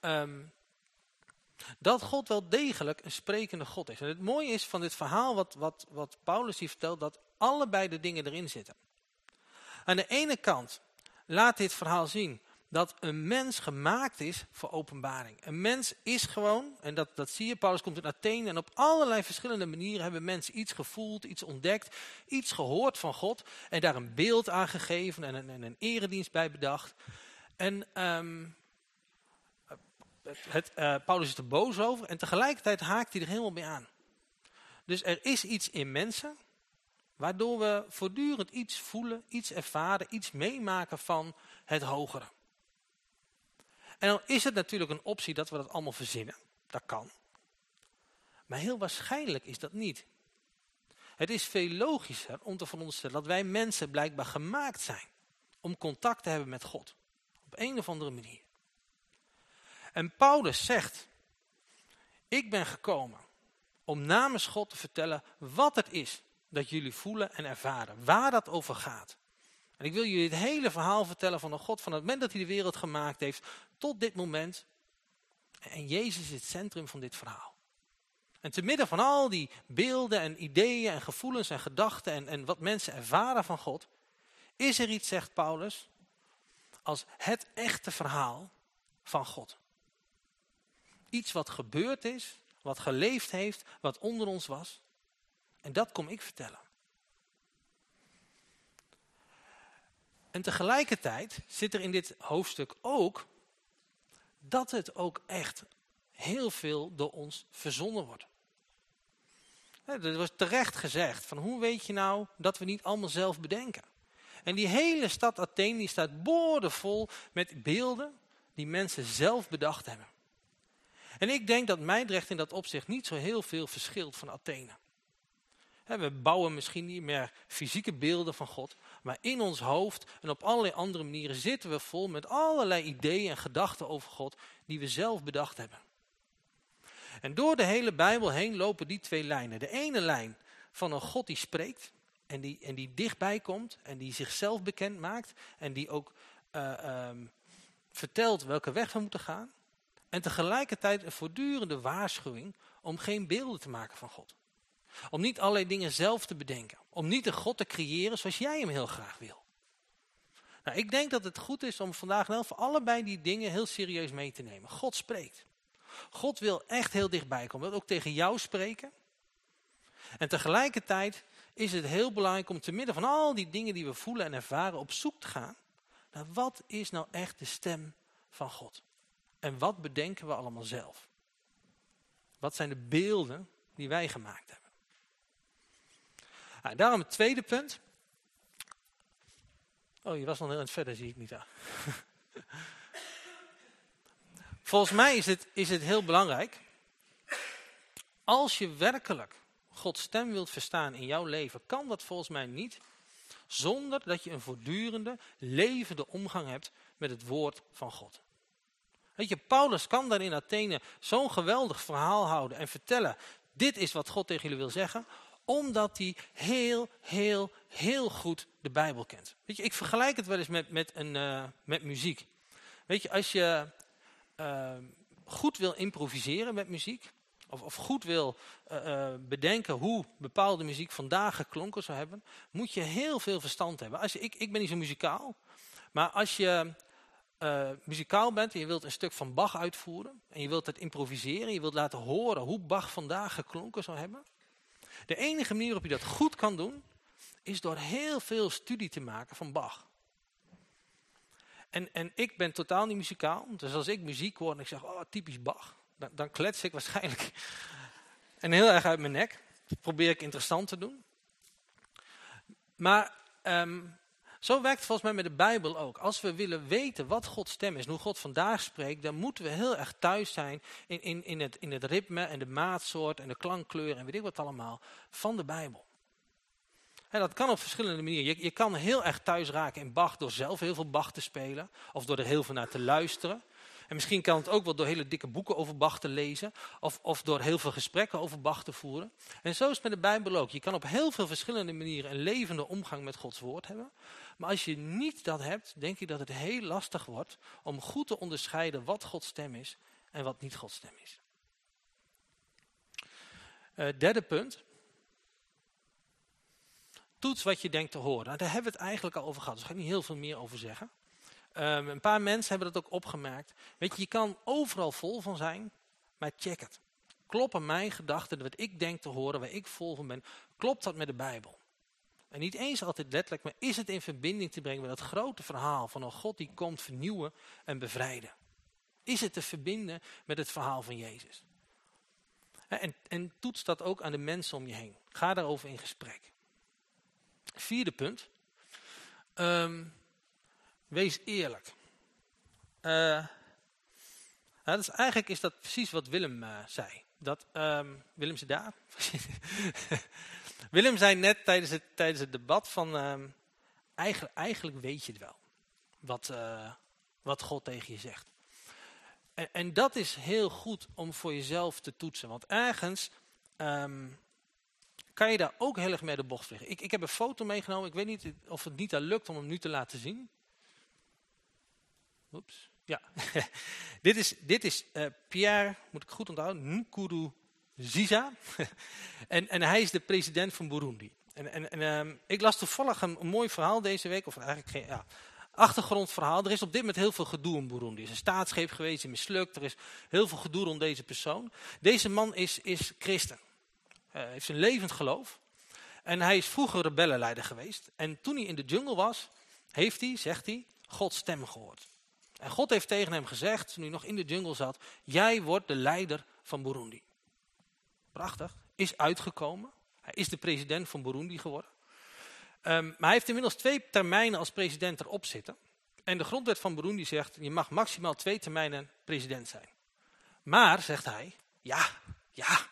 Speaker 4: Um, dat God wel degelijk een sprekende God is. En het mooie is van dit verhaal wat, wat, wat Paulus hier vertelt, dat allebei de dingen erin zitten. Aan de ene kant laat dit verhaal zien dat een mens gemaakt is voor openbaring. Een mens is gewoon, en dat, dat zie je, Paulus komt in Athene en op allerlei verschillende manieren hebben mensen iets gevoeld, iets ontdekt, iets gehoord van God en daar een beeld aan gegeven en een, en een eredienst bij bedacht. En um, het, uh, Paulus is er boos over en tegelijkertijd haakt hij er helemaal mee aan. Dus er is iets in mensen waardoor we voortdurend iets voelen, iets ervaren, iets meemaken van het hogere. En dan is het natuurlijk een optie dat we dat allemaal verzinnen. Dat kan. Maar heel waarschijnlijk is dat niet. Het is veel logischer om te veronderstellen dat wij mensen blijkbaar gemaakt zijn om contact te hebben met God. Op een of andere manier. En Paulus zegt, ik ben gekomen om namens God te vertellen wat het is dat jullie voelen en ervaren. Waar dat over gaat. En ik wil jullie het hele verhaal vertellen van de God van het moment dat hij de wereld gemaakt heeft tot dit moment. En Jezus is het centrum van dit verhaal. En te midden van al die beelden en ideeën en gevoelens en gedachten en, en wat mensen ervaren van God, Is er iets, zegt Paulus, als het echte verhaal van God? Iets wat gebeurd is, wat geleefd heeft, wat onder ons was. En dat kom ik vertellen. En tegelijkertijd zit er in dit hoofdstuk ook dat het ook echt heel veel door ons verzonnen wordt. Er was terecht gezegd, van hoe weet je nou dat we niet allemaal zelf bedenken? En die hele stad Athene die staat boordevol met beelden die mensen zelf bedacht hebben. En ik denk dat Meidrecht in dat opzicht niet zo heel veel verschilt van Athene. We bouwen misschien niet meer fysieke beelden van God, maar in ons hoofd en op allerlei andere manieren zitten we vol met allerlei ideeën en gedachten over God die we zelf bedacht hebben. En door de hele Bijbel heen lopen die twee lijnen. De ene lijn van een God die spreekt en die, en die dichtbij komt en die zichzelf bekend maakt en die ook uh, um, vertelt welke weg we moeten gaan. En tegelijkertijd een voortdurende waarschuwing om geen beelden te maken van God. Om niet allerlei dingen zelf te bedenken. Om niet een God te creëren zoals jij hem heel graag wil. Nou, ik denk dat het goed is om vandaag wel voor allebei die dingen heel serieus mee te nemen. God spreekt. God wil echt heel dichtbij komen. Wil ook tegen jou spreken. En tegelijkertijd is het heel belangrijk om te midden van al die dingen die we voelen en ervaren op zoek te gaan. Naar wat is nou echt de stem van God? En wat bedenken we allemaal zelf? Wat zijn de beelden die wij gemaakt hebben? Nou, daarom het tweede punt. Oh, je was nog heel het verder, zie ik niet aan. Volgens mij is het, is het heel belangrijk. Als je werkelijk Gods stem wilt verstaan in jouw leven, kan dat volgens mij niet zonder dat je een voortdurende, levende omgang hebt met het woord van God. Weet je, Paulus kan daar in Athene zo'n geweldig verhaal houden en vertellen, dit is wat God tegen jullie wil zeggen, omdat hij heel, heel, heel goed de Bijbel kent. Weet je, ik vergelijk het wel eens met, met, een, uh, met muziek. Weet je, als je uh, goed wil improviseren met muziek, of, of goed wil uh, bedenken hoe bepaalde muziek vandaag geklonken zou hebben, moet je heel veel verstand hebben. Als ik, ik ben niet zo muzikaal, maar als je uh, muzikaal bent en je wilt een stuk van Bach uitvoeren, en je wilt het improviseren, je wilt laten horen hoe Bach vandaag geklonken zou hebben, de enige manier waarop je dat goed kan doen, is door heel veel studie te maken van Bach. En, en ik ben totaal niet muzikaal, dus als ik muziek hoor en ik zeg, oh typisch Bach, dan, dan klets ik waarschijnlijk en heel erg uit mijn nek. Dat probeer ik interessant te doen. Maar um, zo werkt volgens mij met de Bijbel ook. Als we willen weten wat Gods stem is en hoe God vandaag spreekt, dan moeten we heel erg thuis zijn in, in, in, het, in het ritme en de maatsoort en de klankkleur en weet ik wat allemaal van de Bijbel. En dat kan op verschillende manieren. Je, je kan heel erg thuis raken in Bach door zelf heel veel Bach te spelen of door er heel veel naar te luisteren. En misschien kan het ook wel door hele dikke boeken over Bach te lezen. Of, of door heel veel gesprekken over Bach te voeren. En zo is het met de Bijbel ook. Je kan op heel veel verschillende manieren een levende omgang met Gods woord hebben. Maar als je niet dat hebt, denk ik dat het heel lastig wordt om goed te onderscheiden wat Gods stem is en wat niet Gods stem is. Uh, derde punt. Toets wat je denkt te horen. Nou, daar hebben we het eigenlijk al over gehad, dus ga ik niet heel veel meer over zeggen. Um, een paar mensen hebben dat ook opgemerkt. Weet je, je kan overal vol van zijn, maar check het. Kloppen mijn gedachten, wat ik denk te horen, waar ik vol van ben, klopt dat met de Bijbel? En niet eens altijd letterlijk, maar is het in verbinding te brengen met dat grote verhaal van een God die komt vernieuwen en bevrijden? Is het te verbinden met het verhaal van Jezus? En, en toets dat ook aan de mensen om je heen. Ga daarover in gesprek. Vierde punt. Um, Wees eerlijk. Uh, eigenlijk is dat precies wat Willem uh, zei. Dat, um, Willem ze daar? Willem zei net tijdens het, tijdens het debat van... Um, eigenlijk, eigenlijk weet je het wel. Wat, uh, wat God tegen je zegt. En, en, dat is heel goed om voor jezelf te toetsen. Want ergens um, kan je daar ook heel erg mee de bocht vliegen. Ik, ik heb een foto meegenomen. Ik weet niet of het niet lukt om hem nu te laten zien. Oeps. Ja, dit is, dit is uh, Pierre, moet ik goed onthouden, Nkuru Ziza. en, en hij is de president van Burundi. En, en, ehm, ik las toevallig een, een mooi verhaal deze week, of eigenlijk geen ja, achtergrondverhaal. Er is op dit moment heel veel gedoe in Burundi. Er is een staatsgreep geweest, die mislukt. Er is heel veel gedoe rond deze persoon. Deze man is, is christen. Hij heeft een levend geloof. En hij is vroeger rebellenleider geweest. En toen hij in de jungle was, heeft hij, zegt hij, Gods stem gehoord. En God heeft tegen hem gezegd, toen hij nog in de jungle zat, jij wordt de leider van Burundi. Prachtig. Is uitgekomen. Hij is de president van Burundi geworden. Um, maar hij heeft inmiddels twee termijnen als president erop zitten. En de grondwet van Burundi zegt, je mag maximaal twee termijnen president zijn. Maar, zegt hij, ja, ja,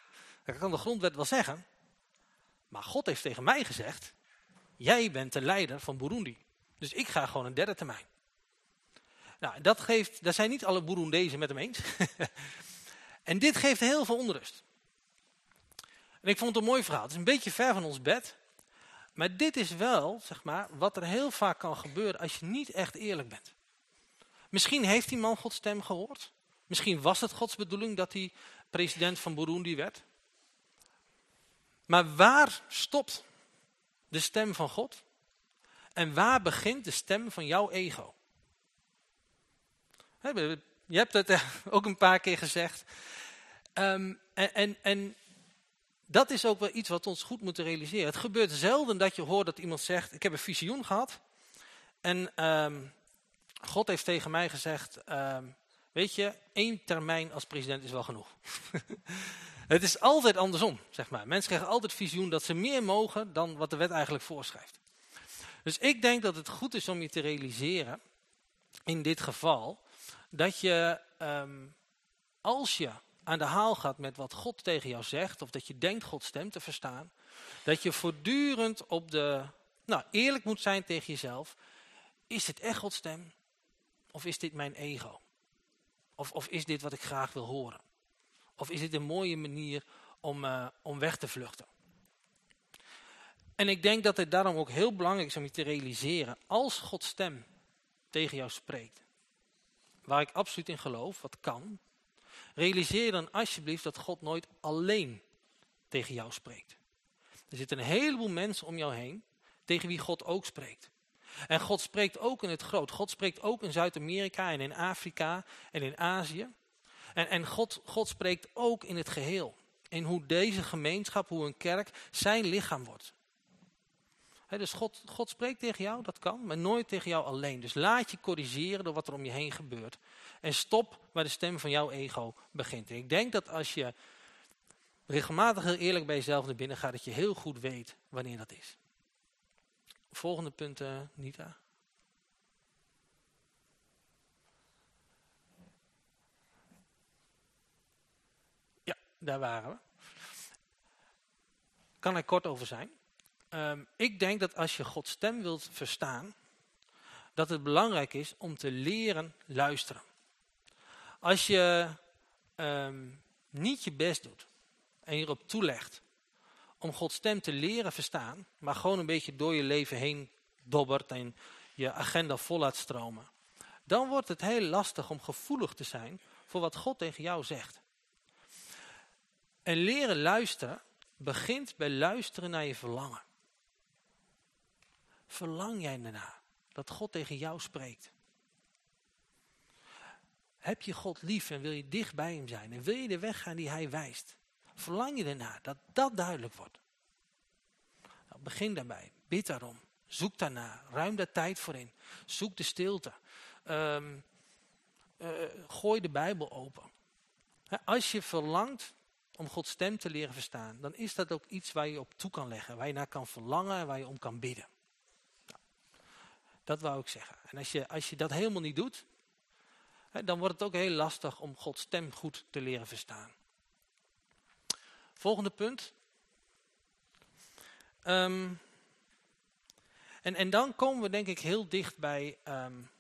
Speaker 4: dat kan de grondwet wel zeggen. Maar God heeft tegen mij gezegd, jij bent de leider van Burundi. Dus ik ga gewoon een derde termijn. Nou, dat geeft, daar zijn niet alle Burundezen met hem eens. en dit geeft heel veel onrust. En ik vond het een mooi verhaal. Het is een beetje ver van ons bed. Maar dit is wel, zeg maar, wat er heel vaak kan gebeuren als je niet echt eerlijk bent. Misschien heeft die man Gods stem gehoord. Misschien was het Gods bedoeling dat hij president van Burundi werd. Maar waar stopt de stem van God? En waar begint de stem van jouw ego? Je hebt het ook een paar keer gezegd. Um, en, en, en dat is ook wel iets wat ons goed moet realiseren. Het gebeurt zelden dat je hoort dat iemand zegt, ik heb een visioen gehad. En um, God heeft tegen mij gezegd, um, weet je, één termijn als president is wel genoeg. het is altijd andersom, zeg maar. Mensen krijgen altijd visioen dat ze meer mogen dan wat de wet eigenlijk voorschrijft. Dus ik denk dat het goed is om je te realiseren, in dit geval, dat je, um, als je aan de haal gaat met wat God tegen jou zegt, of dat je denkt Gods stem te verstaan, dat je voortdurend op de, nou eerlijk moet zijn tegen jezelf, is dit echt Gods stem? Of is dit mijn ego? Of, of is dit wat ik graag wil horen? Of is dit een mooie manier om, uh, om weg te vluchten? En ik denk dat het daarom ook heel belangrijk is om je te realiseren, als Gods stem tegen jou spreekt, waar ik absoluut in geloof, wat kan, realiseer dan alsjeblieft dat God nooit alleen tegen jou spreekt. Er zitten een heleboel mensen om jou heen tegen wie God ook spreekt. En God spreekt ook in het groot. God spreekt ook in Zuid-Amerika en in Afrika en in Azië. En, en God, God spreekt ook in het geheel. In hoe deze gemeenschap, hoe een kerk zijn lichaam wordt. Dus God, God spreekt tegen jou, dat kan, maar nooit tegen jou alleen. Dus laat je corrigeren door wat er om je heen gebeurt. En stop waar de stem van jouw ego begint. Ik denk dat als je regelmatig heel eerlijk bij jezelf naar binnen gaat, dat je heel goed weet wanneer dat is. Volgende punt, uh, Nita. Ja, daar waren we. Kan er kort over zijn. Um, ik denk dat als je Gods stem wilt verstaan, dat het belangrijk is om te leren luisteren. Als je um, niet je best doet en hierop toelegt om Gods stem te leren verstaan, maar gewoon een beetje door je leven heen dobbert en je agenda vol laat stromen, dan wordt het heel lastig om gevoelig te zijn voor wat God tegen jou zegt. En leren luisteren begint bij luisteren naar je verlangen. Verlang jij ernaar dat God tegen jou spreekt? Heb je God lief en wil je dicht bij hem zijn en wil je de weg gaan die hij wijst? Verlang je ernaar dat dat duidelijk wordt? Nou, begin daarbij, bid daarom, zoek daarna, ruim daar tijd voor in, zoek de stilte, um, uh, gooi de Bijbel open. Als je verlangt om Gods stem te leren verstaan, dan is dat ook iets waar je op toe kan leggen, waar je naar kan verlangen en waar je om kan bidden. Dat wou ik zeggen. En als je, als je dat helemaal niet doet, dan wordt het ook heel lastig om Gods stem goed te leren verstaan. Volgende punt. Um, en, en dan komen we denk ik heel dicht bij... Um,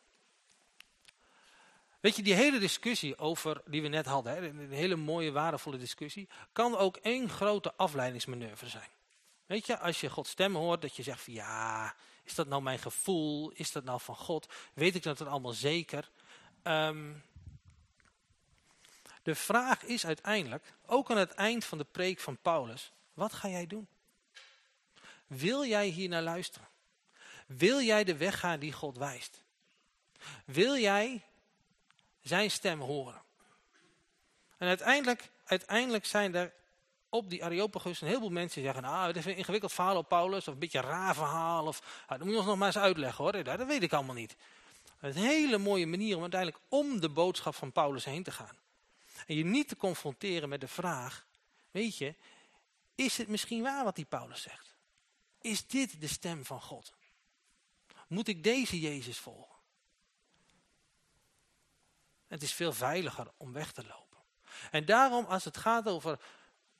Speaker 4: weet je, die hele discussie over, die we net hadden, hè, een hele mooie, waardevolle discussie, kan ook één grote afleidingsmanoeuvre zijn. Weet je, als je Gods stem hoort, dat je zegt van ja, is dat nou mijn gevoel? Is dat nou van God? Weet ik dat het allemaal zeker? Um, de vraag is uiteindelijk, ook aan het eind van de preek van Paulus, wat ga jij doen? Wil jij hier naar luisteren? Wil jij de weg gaan die God wijst? Wil jij zijn stem horen? En uiteindelijk, uiteindelijk zijn er op die Areopagus een heleboel mensen zeggen, nou, het is een ingewikkeld verhaal op Paulus, of een beetje een raar verhaal, of nou, dat moet je ons nog maar eens uitleggen hoor, dat, weet ik allemaal niet. Een hele mooie manier om uiteindelijk om de boodschap van Paulus heen te gaan. En je niet te confronteren met de vraag, weet je, is het misschien waar wat die Paulus zegt? Is dit de stem van God? Moet ik deze Jezus volgen? Het is veel veiliger om weg te lopen. En daarom als het gaat over,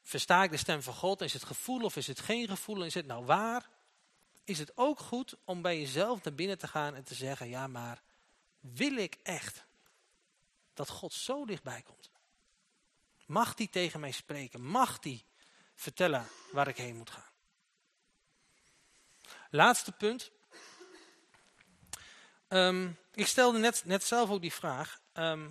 Speaker 4: versta ik de stem van God, is het gevoel of is het geen gevoel, is het nou waar? Is het ook goed om bij jezelf naar binnen te gaan en te zeggen, ja maar wil ik echt dat God zo dichtbij komt? Mag die tegen mij spreken? Mag die vertellen waar ik heen moet gaan? Laatste punt. Ehm, ik stelde net, net zelf ook die vraag. Ehm,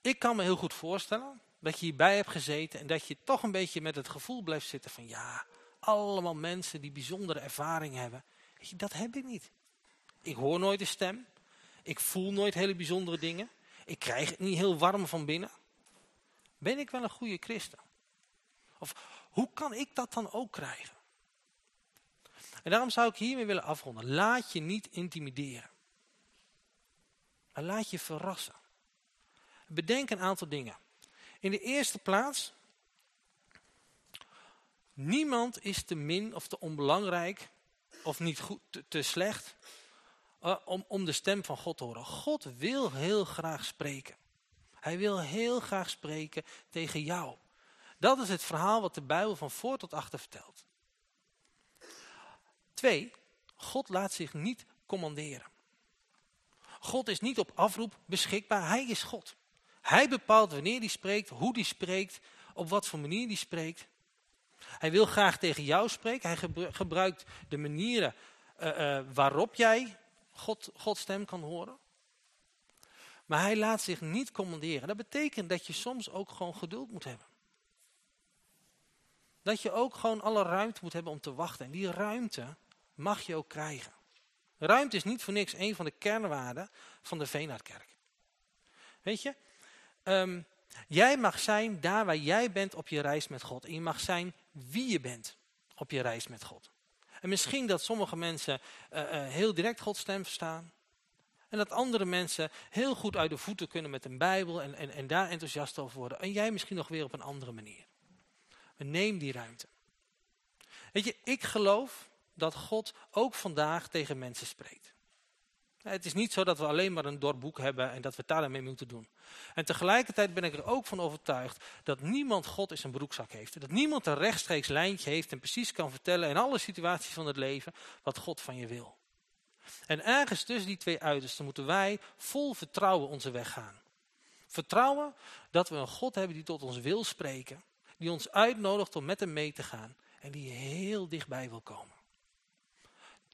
Speaker 4: ik kan me heel goed voorstellen dat je hierbij hebt gezeten en dat je toch een beetje met het gevoel blijft zitten van ja, allemaal mensen die bijzondere ervaring hebben. Dat heb ik niet. Ik hoor nooit de stem. Ik voel nooit hele bijzondere dingen. Ik krijg het niet heel warm van binnen. Ben ik wel een goede christen? Of hoe kan ik dat dan ook krijgen? En daarom zou ik hiermee willen afronden. Laat je niet intimideren. Maar laat je verrassen. Bedenk een aantal dingen. In de eerste plaats, niemand is te min of te onbelangrijk of niet goed, te, slecht uh, om, om de stem van God te horen. God wil heel graag spreken. Hij wil heel graag spreken tegen jou. Dat is het verhaal wat de Bijbel van voor tot achter vertelt. Twee, God laat zich niet commanderen. God is niet op afroep beschikbaar, hij is God. Hij bepaalt wanneer hij spreekt, hoe hij spreekt, op wat voor manier hij spreekt. Hij wil graag tegen jou spreken, hij gebruikt de manieren uh, uh, waarop jij God, Gods stem kan horen. Maar hij laat zich niet commanderen. Dat betekent dat je soms ook gewoon geduld moet hebben. Dat je ook gewoon alle ruimte moet hebben om te wachten. En die ruimte mag je ook krijgen. Ruimte is niet voor niks een van de kernwaarden van de Veenaardkerk. Weet je, um, jij mag zijn daar waar jij bent op je reis met God. En je mag zijn wie je bent op je reis met God. En misschien dat sommige mensen uh, uh, heel direct Gods stem verstaan. En dat andere mensen heel goed uit de voeten kunnen met een Bijbel en, en, en daar enthousiast over worden. En jij misschien nog weer op een andere manier. Maar neem die ruimte. Weet je, ik geloof dat God ook vandaag tegen mensen spreekt. Het is niet zo dat we alleen maar een dorpboek hebben en dat we daarmee moeten doen. En tegelijkertijd ben ik er ook van overtuigd dat niemand God in zijn broekzak heeft. Dat niemand een rechtstreeks lijntje heeft en precies kan vertellen in alle situaties van het leven wat God van je wil. En ergens tussen die twee uitersten moeten wij vol vertrouwen onze weg gaan. Vertrouwen dat we een God hebben die tot ons wil spreken. Die ons uitnodigt om met hem mee te gaan. En die heel dichtbij wil komen.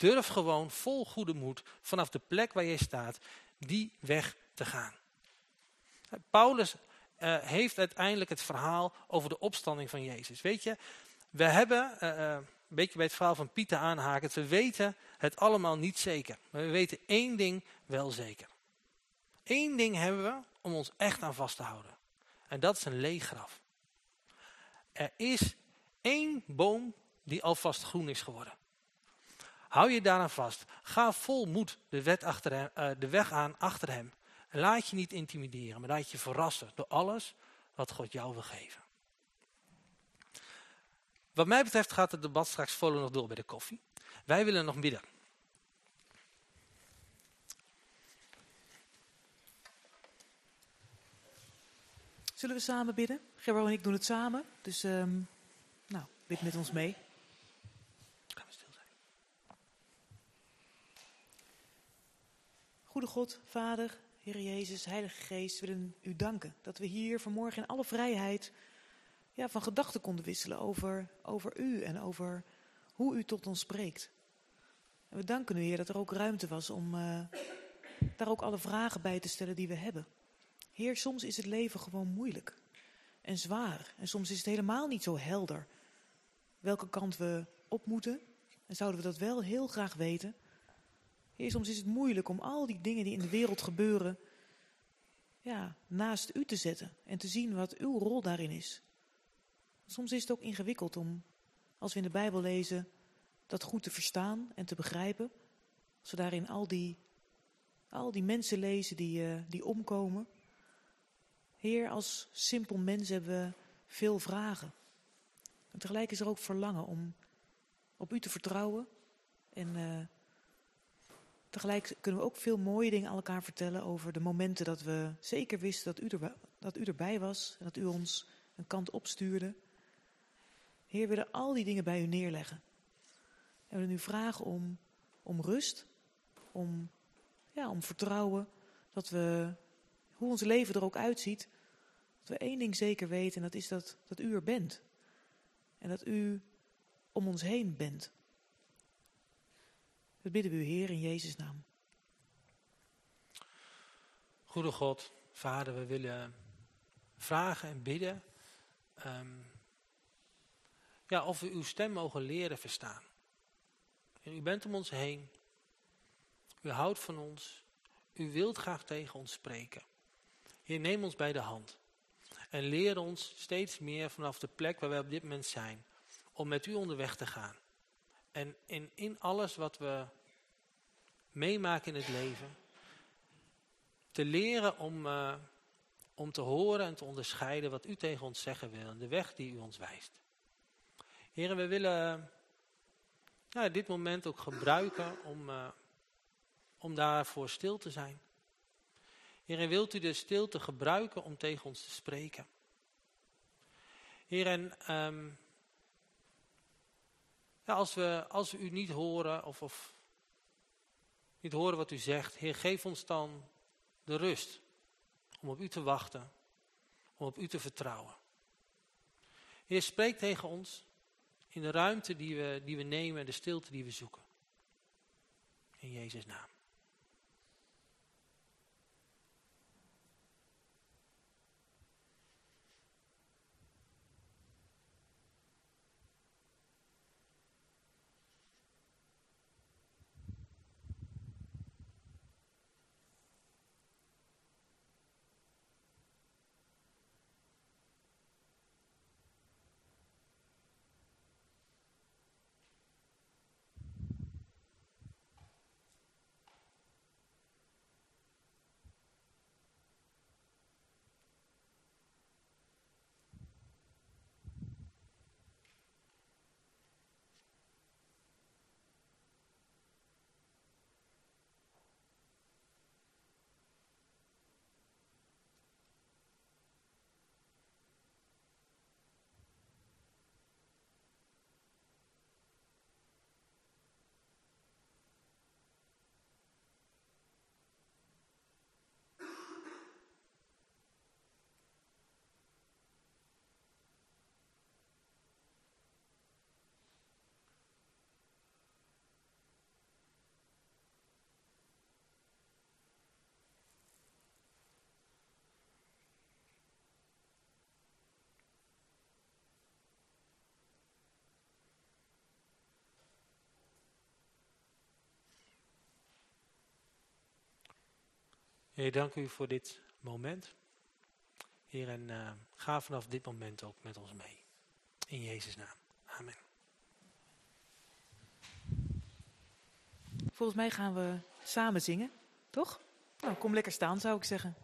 Speaker 4: Durf gewoon vol goede moed vanaf de plek waar jij staat die weg te gaan. Paulus uh, heeft uiteindelijk het verhaal over de opstanding van Jezus. Weet je, we hebben, uh, een beetje bij het verhaal van Pieter aanhaken, we weten het allemaal niet zeker. Maar we weten één ding wel zeker. Eén ding hebben we om ons echt aan vast te houden. En dat is een leeg graf. Er is één boom die alvast groen is geworden. Hou je daaraan vast. Ga vol moed de, wet achter uh, de weg aan achter hem. Laat je niet intimideren, maar laat je verrassen door alles wat God jou wil geven. Wat mij betreft gaat het debat straks volledig nog door bij de koffie. Wij willen nog bidden.
Speaker 1: Zullen we samen bidden? Gerbo en ik doen het samen. Dus um, nou, bid met ons mee.
Speaker 4: Gaan we stil zijn.
Speaker 1: Goede God, Vader, Heer Jezus, Heilige Geest, willen u danken dat we hier vanmorgen in alle vrijheid ja, van gedachten konden wisselen over, over u en over hoe u tot ons spreekt. En we danken u, Heer, dat er ook ruimte was om uh, daar ook alle vragen bij te stellen die we hebben. Heer, soms is het leven gewoon moeilijk en zwaar. En soms is het helemaal niet zo helder welke kant we op moeten En zouden we dat wel heel graag weten? Soms is het moeilijk om al die dingen die in de wereld gebeuren, ja, naast u te zetten en te zien wat uw rol daarin is. Soms is het ook ingewikkeld om, als we in de Bijbel lezen, dat goed te verstaan en te begrijpen. Als we daarin al die, al die mensen lezen die, eh, die omkomen. Heer, als simpel mens hebben we veel vragen. En tegelijk is er ook verlangen om op u te vertrouwen. En eh, tegelijk kunnen we ook veel mooie dingen aan elkaar vertellen over de momenten dat we zeker wisten dat u, er, dat u erbij was. En dat u ons een kant opstuurde. Heer, we willen al die dingen bij u neerleggen. En we willen u vragen om, om rust, om, ja, om vertrouwen. Dat we, hoe ons leven er ook uitziet, dat we één ding zeker weten. En dat is dat, dat u er bent. En dat u om ons heen bent. Dat bidden we u, Heer, in Jezus' naam.
Speaker 4: Goede God, Vader, we willen vragen en bidden. ehm, ja, of we uw stem mogen leren verstaan. En u bent om ons heen. U houdt van ons. U wilt graag tegen ons spreken. Heer, neem ons bij de hand. En leer ons steeds meer vanaf de plek waar wij op dit moment zijn. Om met u onderweg te gaan. En in, alles wat we meemaken in het leven. Te leren om, eh, om te horen en te onderscheiden wat u tegen ons zeggen wil. En de weg die u ons wijst. Heren, we willen ja, dit moment ook gebruiken om, eh, om daarvoor stil te zijn. Heer, wilt u de stilte gebruiken om tegen ons te spreken? Heer, en ehm, ja, als, we, als we u niet horen of, of niet horen wat u zegt, Heer, geef ons dan de rust om op u te wachten, om op u te vertrouwen. Heer, spreek tegen ons in de ruimte die we, die we nemen en de stilte die we zoeken. In Jezus' naam. Heer, dank u voor dit moment. Heer, en eh, ga vanaf dit moment ook met ons mee. In Jezus' naam. Amen.
Speaker 1: Volgens mij gaan we samen zingen, toch? Nou, kom lekker staan, zou ik zeggen.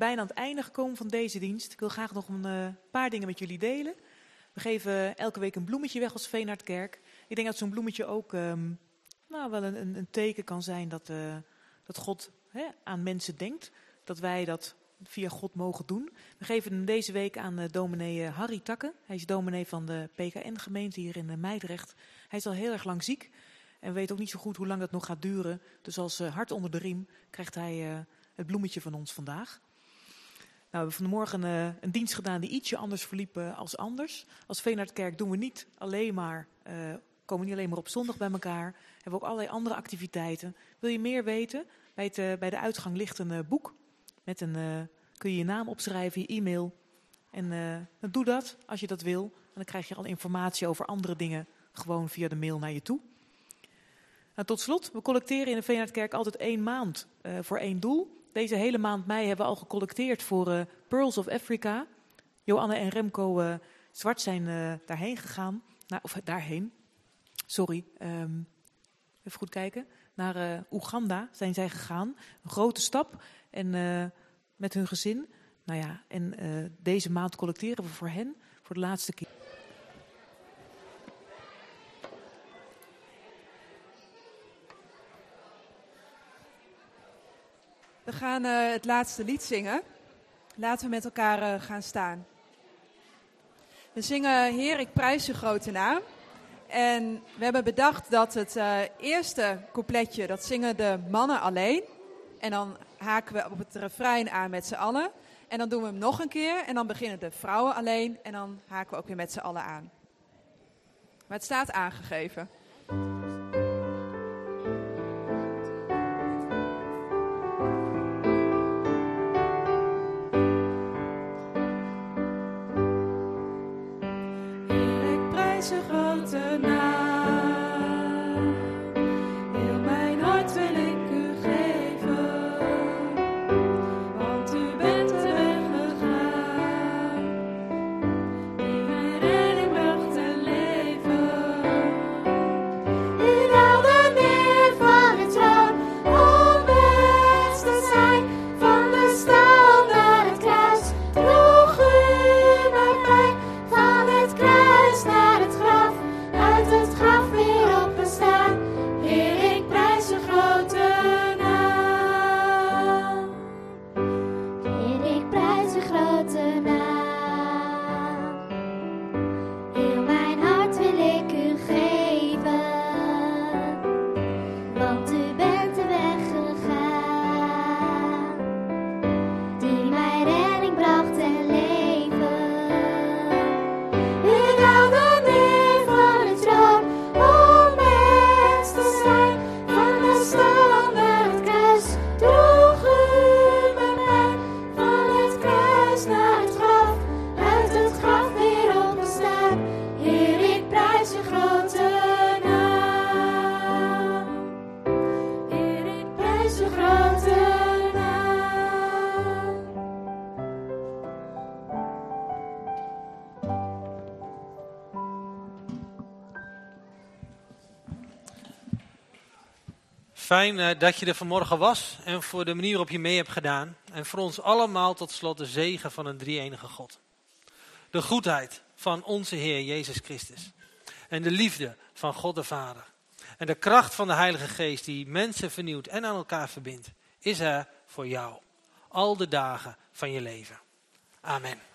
Speaker 1: Bijna aan het einde gekomen van deze dienst. Ik wil graag nog een eh, paar dingen met jullie delen. We geven elke week een bloemetje weg als Veenhardkerk. Ik denk dat zo'n bloemetje ook ehm, nou, wel een, een, teken kan zijn dat, eh, dat God hè, aan mensen denkt. Dat wij dat via God mogen doen. We geven hem deze week aan uh, dominee Harry Takken. Hij is dominee van de PKN-gemeente hier in Meidrecht. Hij is al heel erg lang ziek en weet ook niet zo goed hoe lang dat nog gaat duren. Dus als hart onder de riem krijgt hij het bloemetje van ons vandaag. Nou, we hebben vanmorgen uh, een dienst gedaan die ietsje anders verliep uh, als anders. Als Veenhardkerk doen we niet alleen maar, uh, komen niet alleen maar op zondag bij elkaar. Hebben we ook allerlei andere activiteiten. Wil je meer weten? Bij, het, bij de uitgang ligt een boek. Met een, kun je je naam opschrijven, je e-mail. En doe dat als je dat wil. En dan krijg je al informatie over andere dingen gewoon via de mail naar je toe. Nou, tot slot, we collecteren in de Veenhardkerk altijd één maand voor één doel. Deze hele maand mei hebben we al gecollecteerd voor uh, Pearls of Africa. Joanne en Remco uh, Zwart zijn uh, daarheen gegaan. Of daarheen. Sorry. Um, even goed kijken. Naar Oeganda zijn zij gegaan. Een grote stap. En met hun gezin. Nou ja, en deze maand collecteren we voor hen voor de laatste keer.
Speaker 2: We gaan uh, het laatste lied zingen. Laten we met elkaar uh, gaan staan. We zingen Heer, ik prijs je grote naam. En we hebben bedacht dat het uh, eerste coupletje, dat zingen de mannen alleen. En dan haken we op het refrein aan met z'n allen. En dan doen we hem nog een keer. En dan beginnen de vrouwen alleen. En dan haken we ook weer met z'n allen aan. Maar het staat aangegeven.
Speaker 4: Fijn uh, dat je er vanmorgen was en voor de manier waarop je mee hebt gedaan. En voor ons allemaal tot slot de zegen van een drie-enige God. De goedheid van onze Heer Jezus Christus. En de liefde van God de Vader. En de kracht van de Heilige Geest die mensen vernieuwt en aan elkaar verbindt. Is er voor jou. Al de dagen van je leven. Amen.